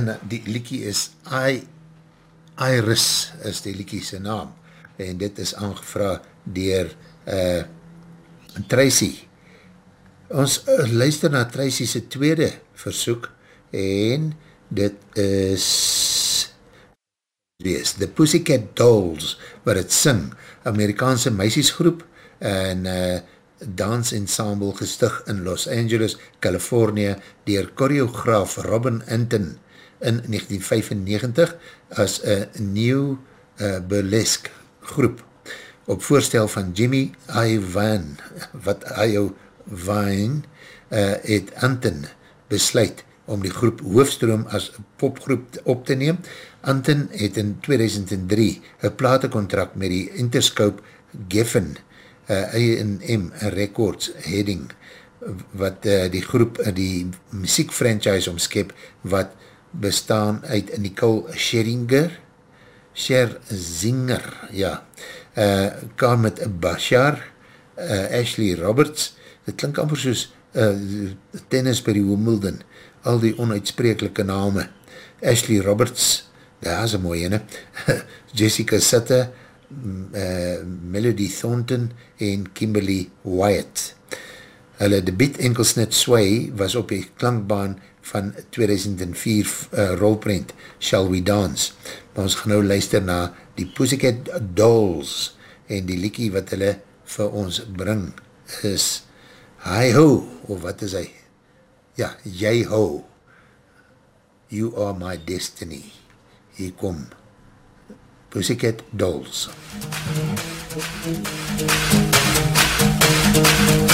en die liekie is I, Iris, is die liekie sy naam, en dit is aangevra dier uh, Tracy. Ons uh, luister na Tracy sy tweede versoek, en dit is The Pussycat Dolls, wat het sing, Amerikaanse meisiesgroep, en uh, dans ensemble gestig in Los Angeles, California, dier choreograaf Robin Anton in 1995 as een nieuw uh, burlesque groep op voorstel van Jimmy Ivan, wat Io Vine uh, het Anton besluit om die groep hoofstroom as popgroep op te neem. Anton het in 2003 een platencontract met die Interscope Geffen uh, A&M Records heading wat uh, die groep uh, die muziekfranchise omskep wat bestaan uit Nicole Scheringer Scherzinger ja uh, Kamet Bashar uh, Ashley Roberts. Dit klink amper soos uh, tennis by die Wimbledon. Al die onuitsprekelike name. Ashley Roberts daar is een mooie ene. <laughs> Jessica Sutter uh, Melody Thornton en Kimberly Wyatt. Hulle debiet enkelsnit Sway was op die klankbaan van 2004 uh, rolprint Shall We Dance. Maar ons gaan nou luister na die Pussycat Dolls en die liekie wat hulle vir ons bring is Hi Ho, of wat is hy? Ja, Jy Ho. You are my destiny. Hier kom Pussycat Dolls. When you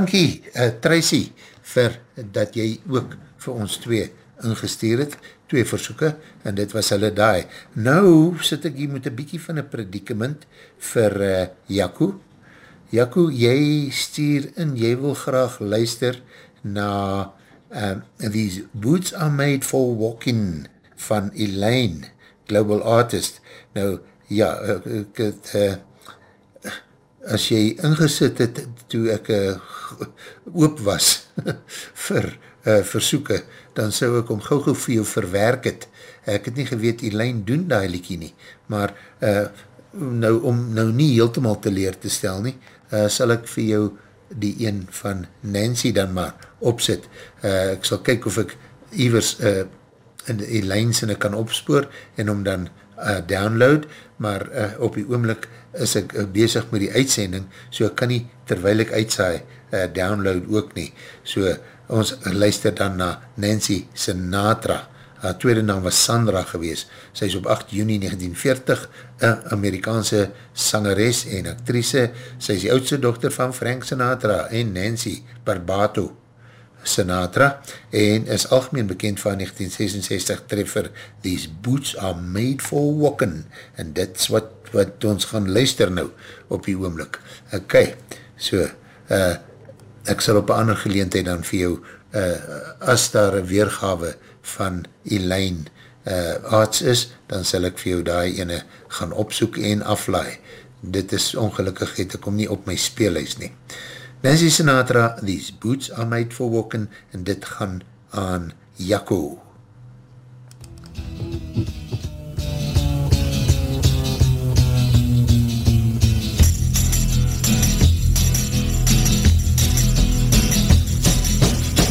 dankie uh, Tracy vir dat jy ook vir ons twee ingestuur het, twee versoeken, en dit was hulle daai. Nou sit ek hier met een bykie van een predicament vir uh, Jaco. Jaco, jy stuur in, jy wil graag luister na um, These Boots Are Made For Walking van Elaine, Global Artist. Nou, ja, ek, ek het, uh, as jy ingesit het, toe ek uh, oop was <laughs> vir uh, versoeken, dan sou ek om gauw gauw vir jou verwerk het. Ek het nie geweet, Elaine doen die liekie nie, maar uh, nou om nou nie heeltemaal te leer te stel nie, uh, sal ek vir jou die een van Nancy dan maar opzet. Uh, ek sal kyk of ek ivers uh, die lijns en ek kan opspoor en om dan uh, download, maar uh, op die oomlik is ek uh, bezig met die uitsending, so ek kan nie terwijl ek uitsaai uh, download ook nie. So ons luister dan na Nancy Sinatra, haar tweede naam was Sandra gewees. Sy is op 8 juni 1940 een Amerikaanse sangeres en actrice. Sy is die oudste dochter van Frank Sinatra en Nancy Barbato Sinatra en is algemeen bekend van 1966 treffer These Boots Are Made For Walking en dit is wat, wat ons gaan luister nou op die oomlik. Ok, so uh, ek sal op een ander geleentheid dan vir jou uh, as daar een weergawe van Elaine uh, arts is, dan sal ek vir jou daar ene gaan opsoek en aflaai. Dit is ongelukkig, het ek om nie op my speelhuis nie. Nancy Sinatra, These Boots Are Made For Walking, en dit gaan aan Jaco.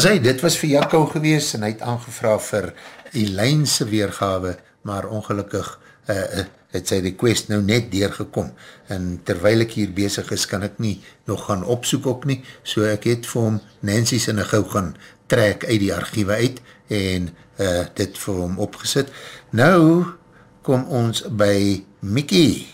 Was hy, dit was vir Jacco gewees en hy het aangevra vir Eleinse weergawe, maar ongelukkig uh, uh, het sy request nou net deurgekom en terwijl ek hier bezig is, kan ek nie nog gaan opsoek ook nie, so ek het vir hom Nancy's in een gauw gaan trek uit die archiewe uit en uh, dit vir hom opgesit. Nou kom ons by Mickey.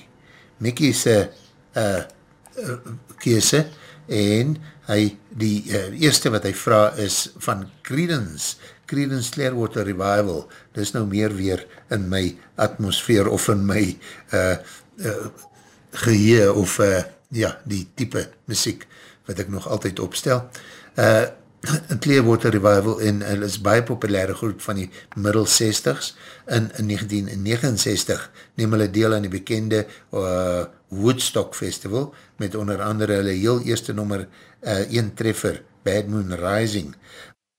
Mickey se uh, uh, kese en hy, die uh, eerste wat hy vraag is van Credence, Credence Clearwater Revival, dis nou meer weer in my atmosfeer of in my uh, uh, geheer of uh, ja, die type muziek wat ek nog altyd opstel. <clears throat> Uh, Clearwater Revival en hulle is baie populaire groep van die middel 60s in, in 1969 neem hulle deel aan die bekende uh, Woodstock Festival, met onder andere hulle heel eerste nummer, uh, een treffer, Bad Moon Rising.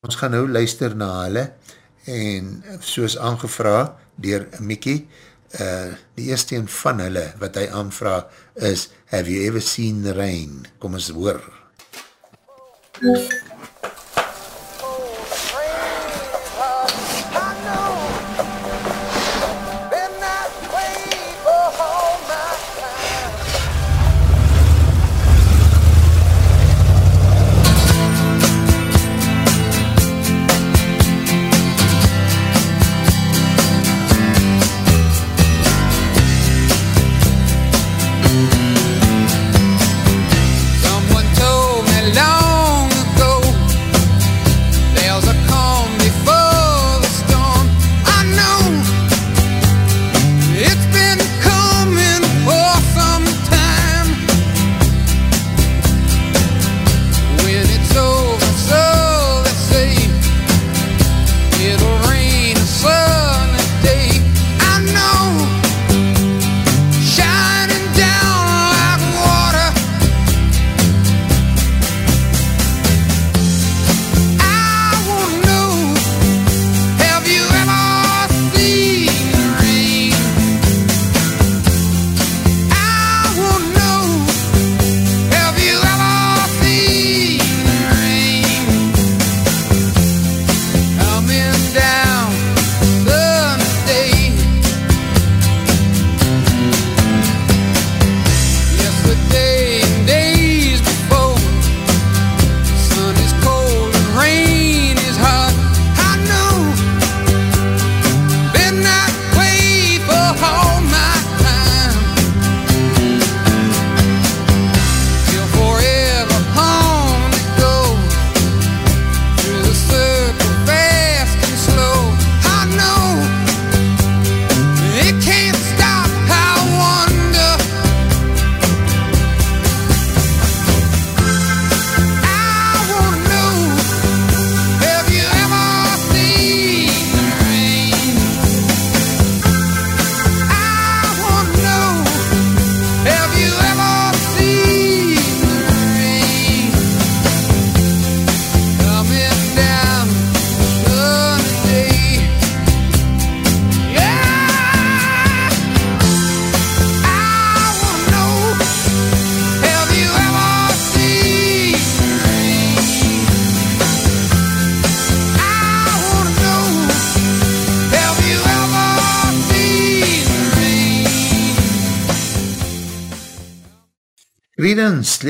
Ons gaan nou luister na hulle, en soos aangevra dier Mickey, uh, die eerste een van hulle, wat hy aanvra, is, Have you ever seen the rain? Kom ons hoor. Someone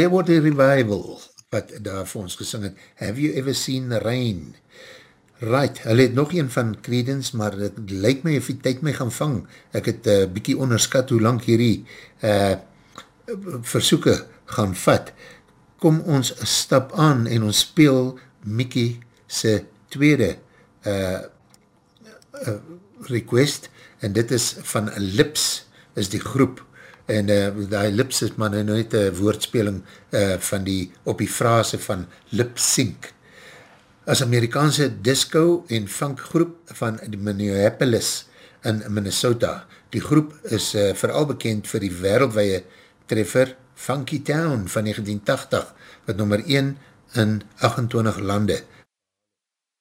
Clearwater Revival, wat daar vir ons gesing het, Have you ever seen the rain? Right, hulle het nog een van Creedence, maar het lyk my of die tyd my gaan vang. Ek het uh, bykie onderskat hoe lang hierdie uh, versoeke gaan vat. Kom ons stap aan en ons speel Mickey se tweede uh, uh, request en dit is van Lips, is die groep en uh, die lips is maar nou net een woordspeling uh, van die, op die frase van lip sync. As Amerikaanse disco en funk groep van Minneapolis in Minnesota. Die groep is uh, vooral bekend vir die wereldwee treffer Funky Town van 1980, wat nummer 1 in 28 lande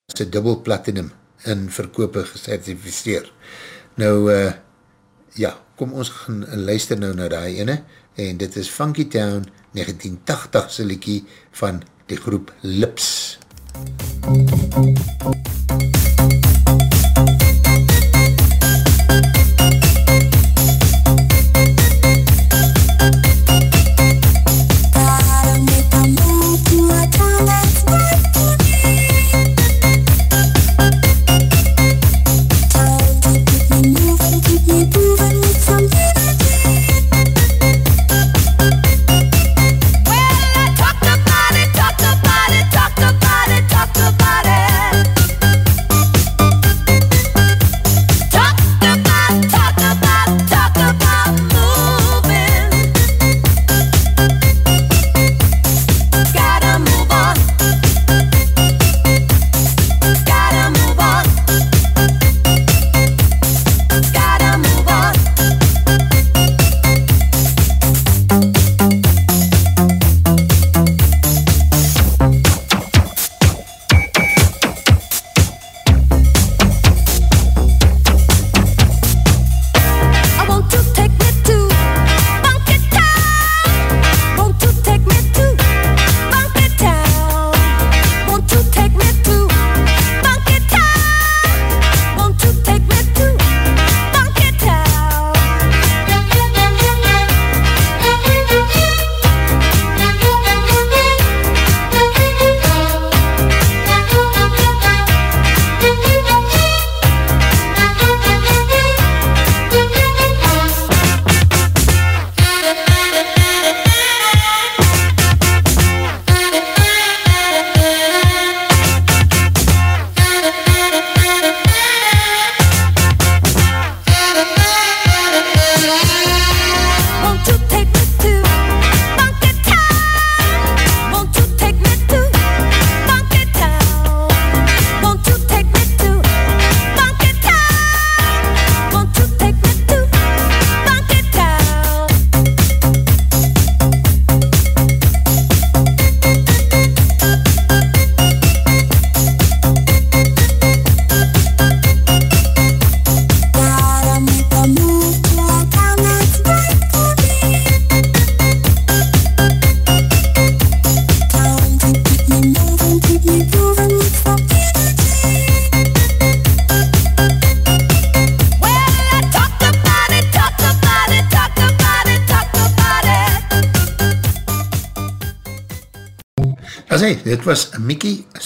is een dubbel platinum in verkope gecertificeer. Nou, uh, ja, kom ons gaan luister nou na die ene, en dit is Funky Town 1980 se liekie van die groep Lips. Talk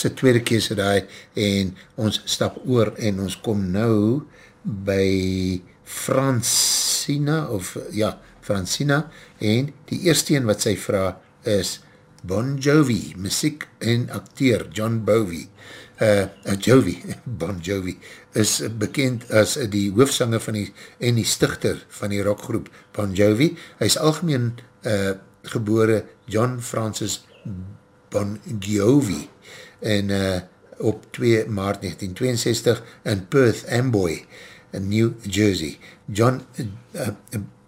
Sy tweede kees daai, en ons stap oor en ons kom nou by Francina, of ja, Francina, en die eerste een wat sy vraag is Bon Jovi, muziek en acteur John Bowie, uh, uh, Jovi, <laughs> Bon Jovi, is bekend as die hoofsanger van die, en die stichter van die rockgroep Bon Jovi. Hy is algemeen uh, gebore John Francis Bon Jovi en uh, op 2 maart 1962 in Perth Amboy in New Jersey. John uh,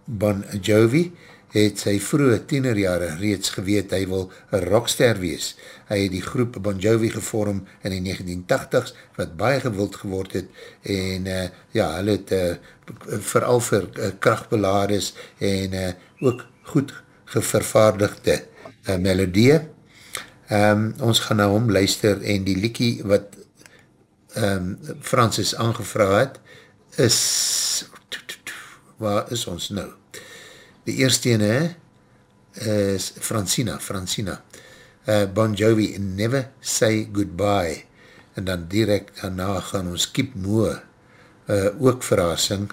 Bon Jovi het sy vroege tienerjare reeds geweet hy wil rockster wees. Hy het die groep Bon Jovi gevorm in die 1980s, wat baie gewild geword het, en uh, ja, hy het uh, vooral vir uh, krachtbelades en uh, ook goed gevervaardigde uh, melodie. Um, ons gaan nou om luister en die liekie wat um, Francis aangevra het, is waar is ons nou? Die eerste ene is Francina, Francina. Uh, bon Jovi, Never Say Goodbye. En dan direct daarna gaan ons Keep Moe uh, ook vir haar sing,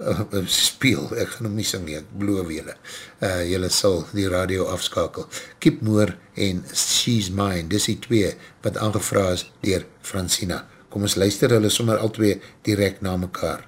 uh, speel, ek gaan hom nie sing nie, ek beloof julle. Uh, julle sal die radio afskakel. Keep Moore en She's Mine, dis die twee wat aangevra is dier Francina. Kom ons luister hulle sommer al twee direct na mekaar.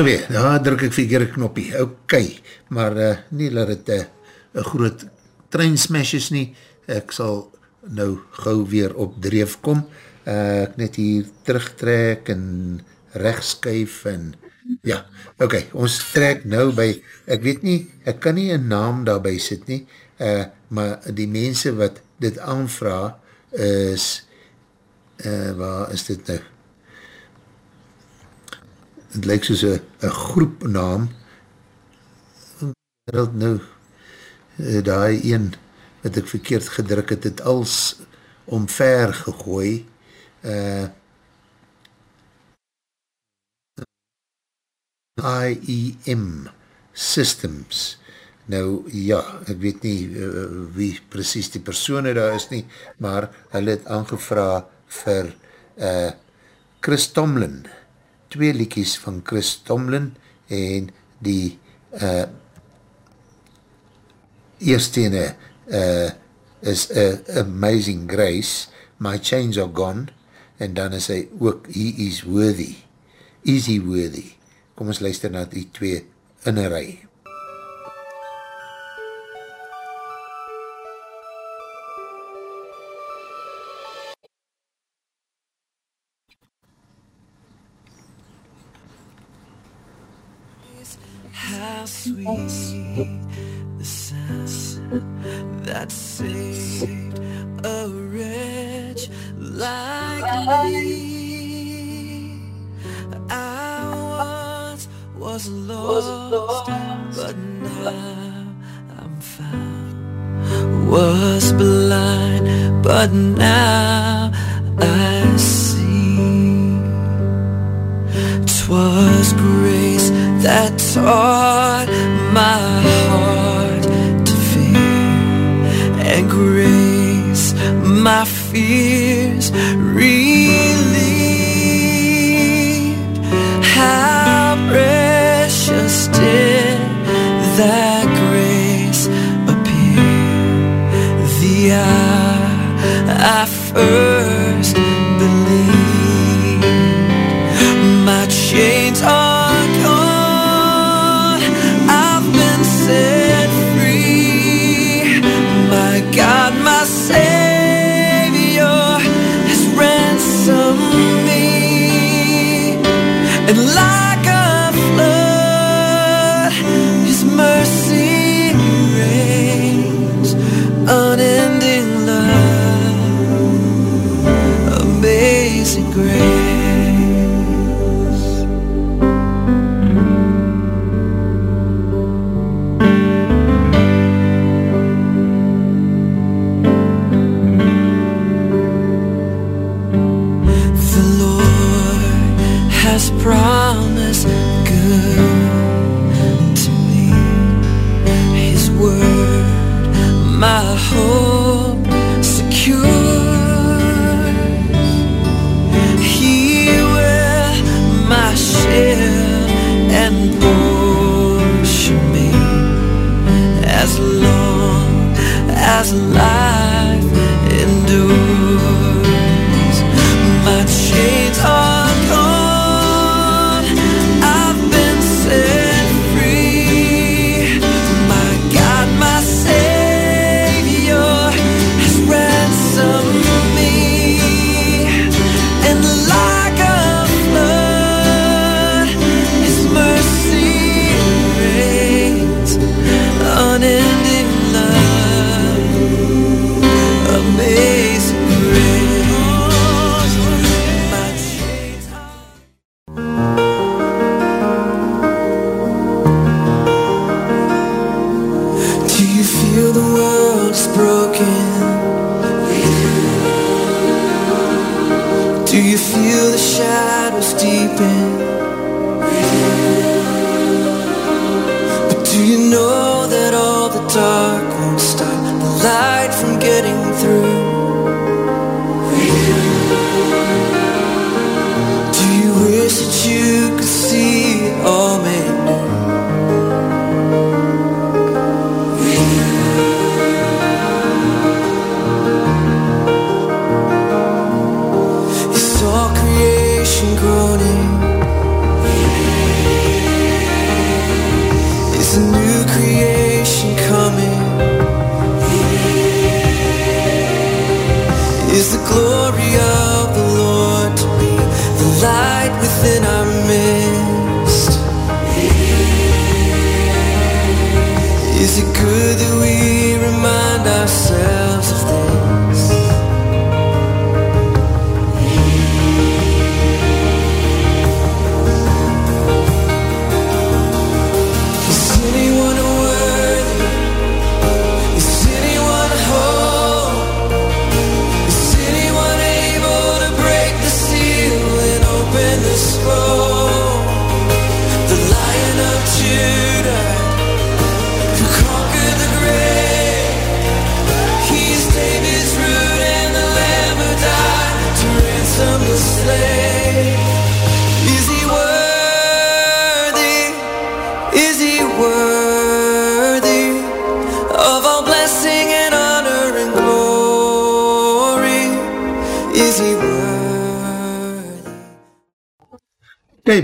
Nou weer, daar druk ek verkeerde knoppie. Ok, maar uh, nie laat het een uh, groot treinsmash is nie. Ek sal nou gauw weer op dreef kom. Uh, ek net hier terugtrek en rechtskuif en ja, ok, ons trek nou by, ek weet nie, ek kan nie een naam daarby sit nie, uh, maar die mense wat dit aanvra is, uh, waar is dit nou? Het lyk soos een groepnaam, wereld nou, uh, daar een, wat ek verkeerd gedruk het, het als omver gegooi, uh, IEM Systems. Nou ja, ek weet nie uh, wie precies die persoon daar is nie, maar hulle het aangevra vir uh, Chris Tomlin, twee liekies van Chris Tomlin en die uh, eerste ene uh, is uh, Amazing Grace, My Chains Are Gone, en dan is hy ook He Is Worthy, Easy Worthy. Kom ons luister na die twee in een rij. Sweet the sound that saved a wretch like me. I once was lost, but now I'm found. Was blind, but now I see. Twas grace that taught my heart to fear, and grace my fears relieved. How precious did that grace appear the hour I first My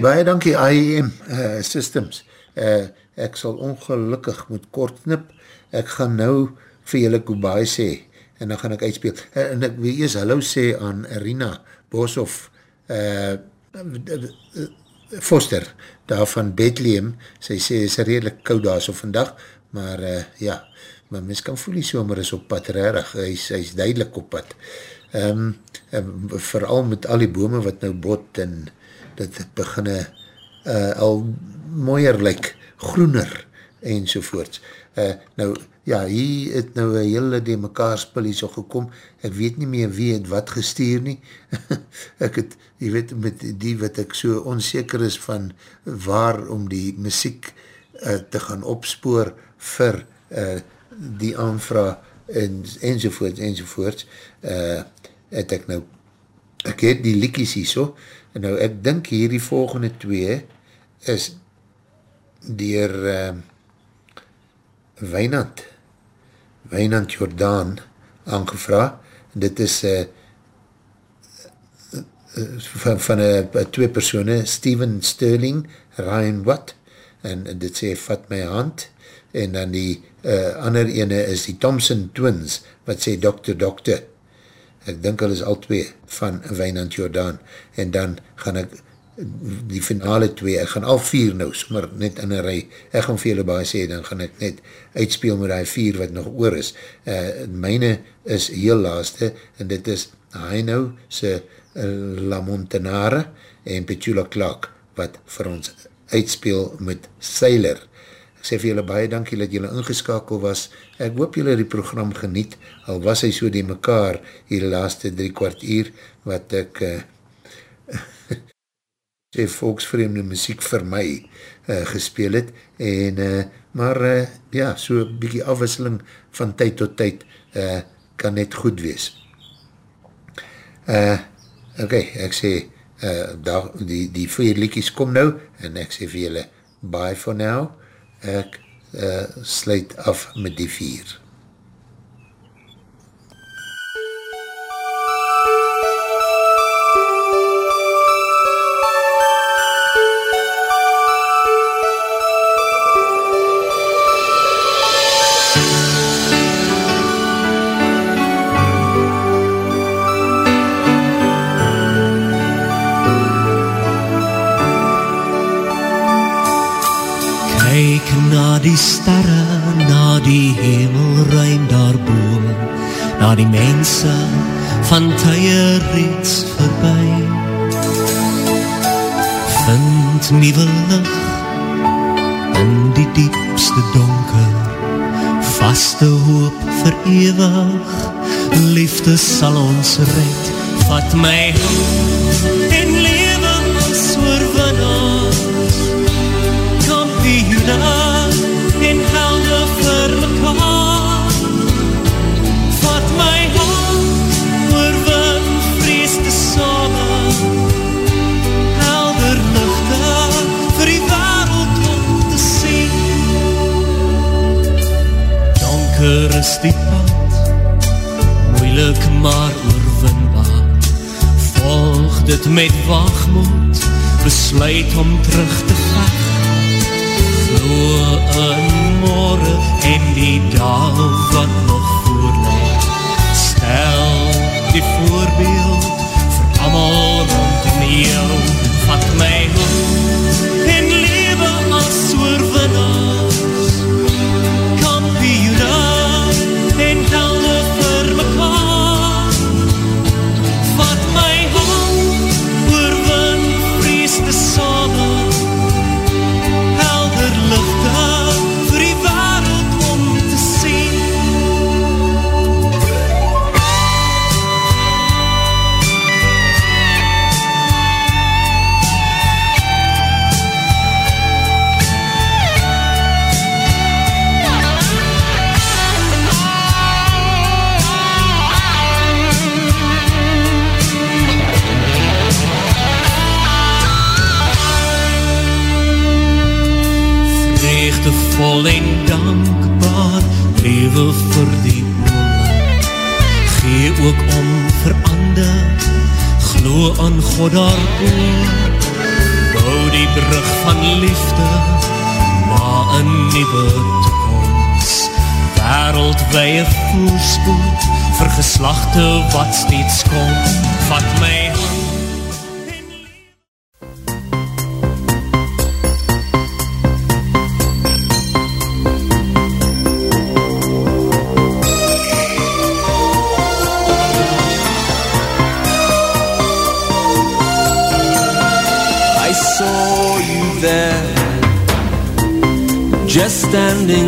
baie dankie IEM uh, Systems. Uh, ek sal ongelukkig moet kort knip. Ek gaan nou vir julle goodbye sê en dan gaan ek uitspeel. Uh, en ek wil eers hallo sê aan Rina Boshoff uh, Foster daar van Bethlehem. Sy sê is redelijk koud daar so vandag, maar uh, ja, maar mens kan voel die somer is op pad rarig. Hy is, hy is duidelik op pad. Um, um, vooral met al die bome wat nou bot en dit beginne uh, al mooier lyk, groener en sovoorts. Uh, nou, ja, hier het nou een hele die mekaar spullie so gekom, ek weet nie meer wie het wat gestuur nie, <laughs> ek het, jy weet, met die wat ek so onzeker is van waar om die muziek uh, te gaan opspoor vir uh, die aanvraag en, enzovoorts, enzovoorts, uh, het ek nou, ek het die liekies hier so, nou ek dink hier die volgende twee is dier uh, Wijnand, Wijnand Jordaan aangevra, dit is uh, van, van uh, twee persone, Steven Sterling, Ryan Watt, en dit sê, vat my hand, en dan die uh, ander ene is die Thompson Twins, wat sê, dokter, dokter, ek dink hulle is al twee van Wijnand Jordaan, en dan gaan ek die finale twee, ek gaan al vier nou, sommer net in een rij, ek gaan vir julle baie sê, dan gaan ek net uitspeel met die vier wat nog oor is. Uh, myne is heel laaste, en dit is Heino se uh, La Montanare en Petula Clark, wat vir ons uitspeel met Sailor. Ek sê vir julle baie dankie dat julle ingeskakel was. Ek hoop julle die program geniet, al was hy so die mekaar die laaste drie kwart uur, wat ek uh, <laughs> sê volksvreemde muziek vir my uh, gespeel het, en, uh, maar uh, ja, so bykie afwisseling van tyd tot tyd uh, kan net goed wees. Uh, ok, ek sê, uh, daar, die, die vier liekies kom nou, en ek sê vir julle, bye for now, ek uh, sluit af met die vier. Kyk na die sterre, na die hemelruim daarbo, na die mense van tye reeds verby. Vind nieuwe lig in die diepste donker, vaste hoop vir ewig, liefde sal ons red, vat my hand Donker is die pad, moeilik maar oorwinbaar. Volg dit met waagmoed, besluit om terug te veg. Glo in morgen en die dag wat nog voorleid. Stel die voorbeeld vir allemaal rondom jou. Vat Vreugdevol vir geslachte wat steeds kom. Vat my hand. I saw you there, just standing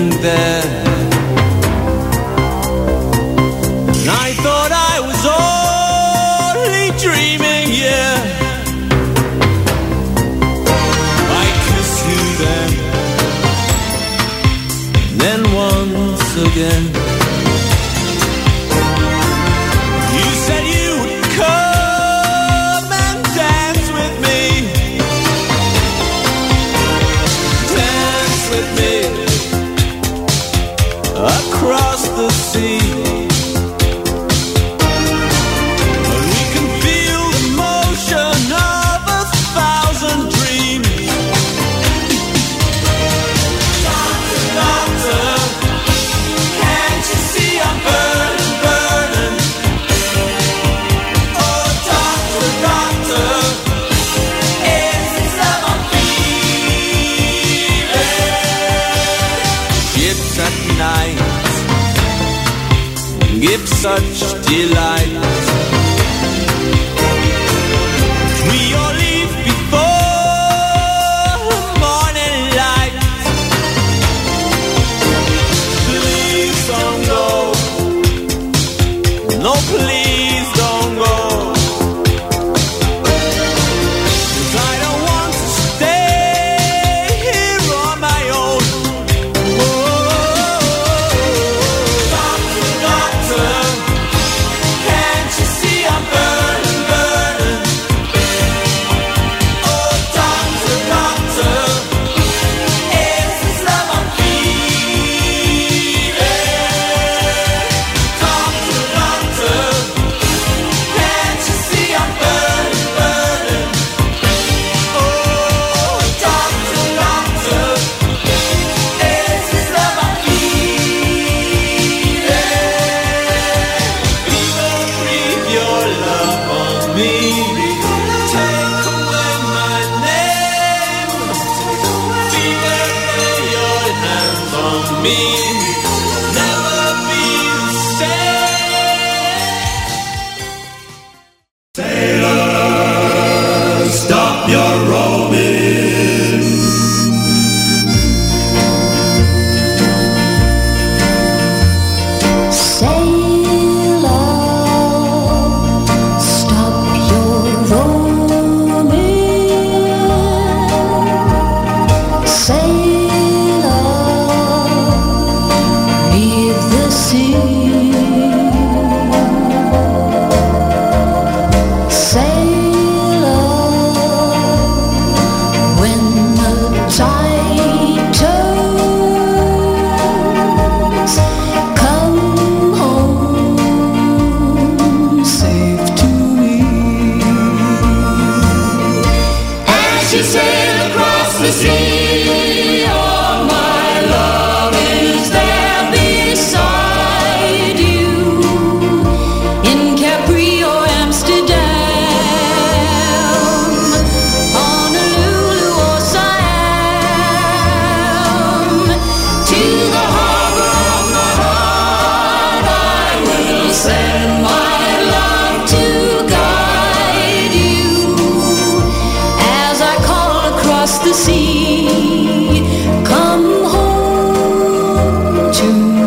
to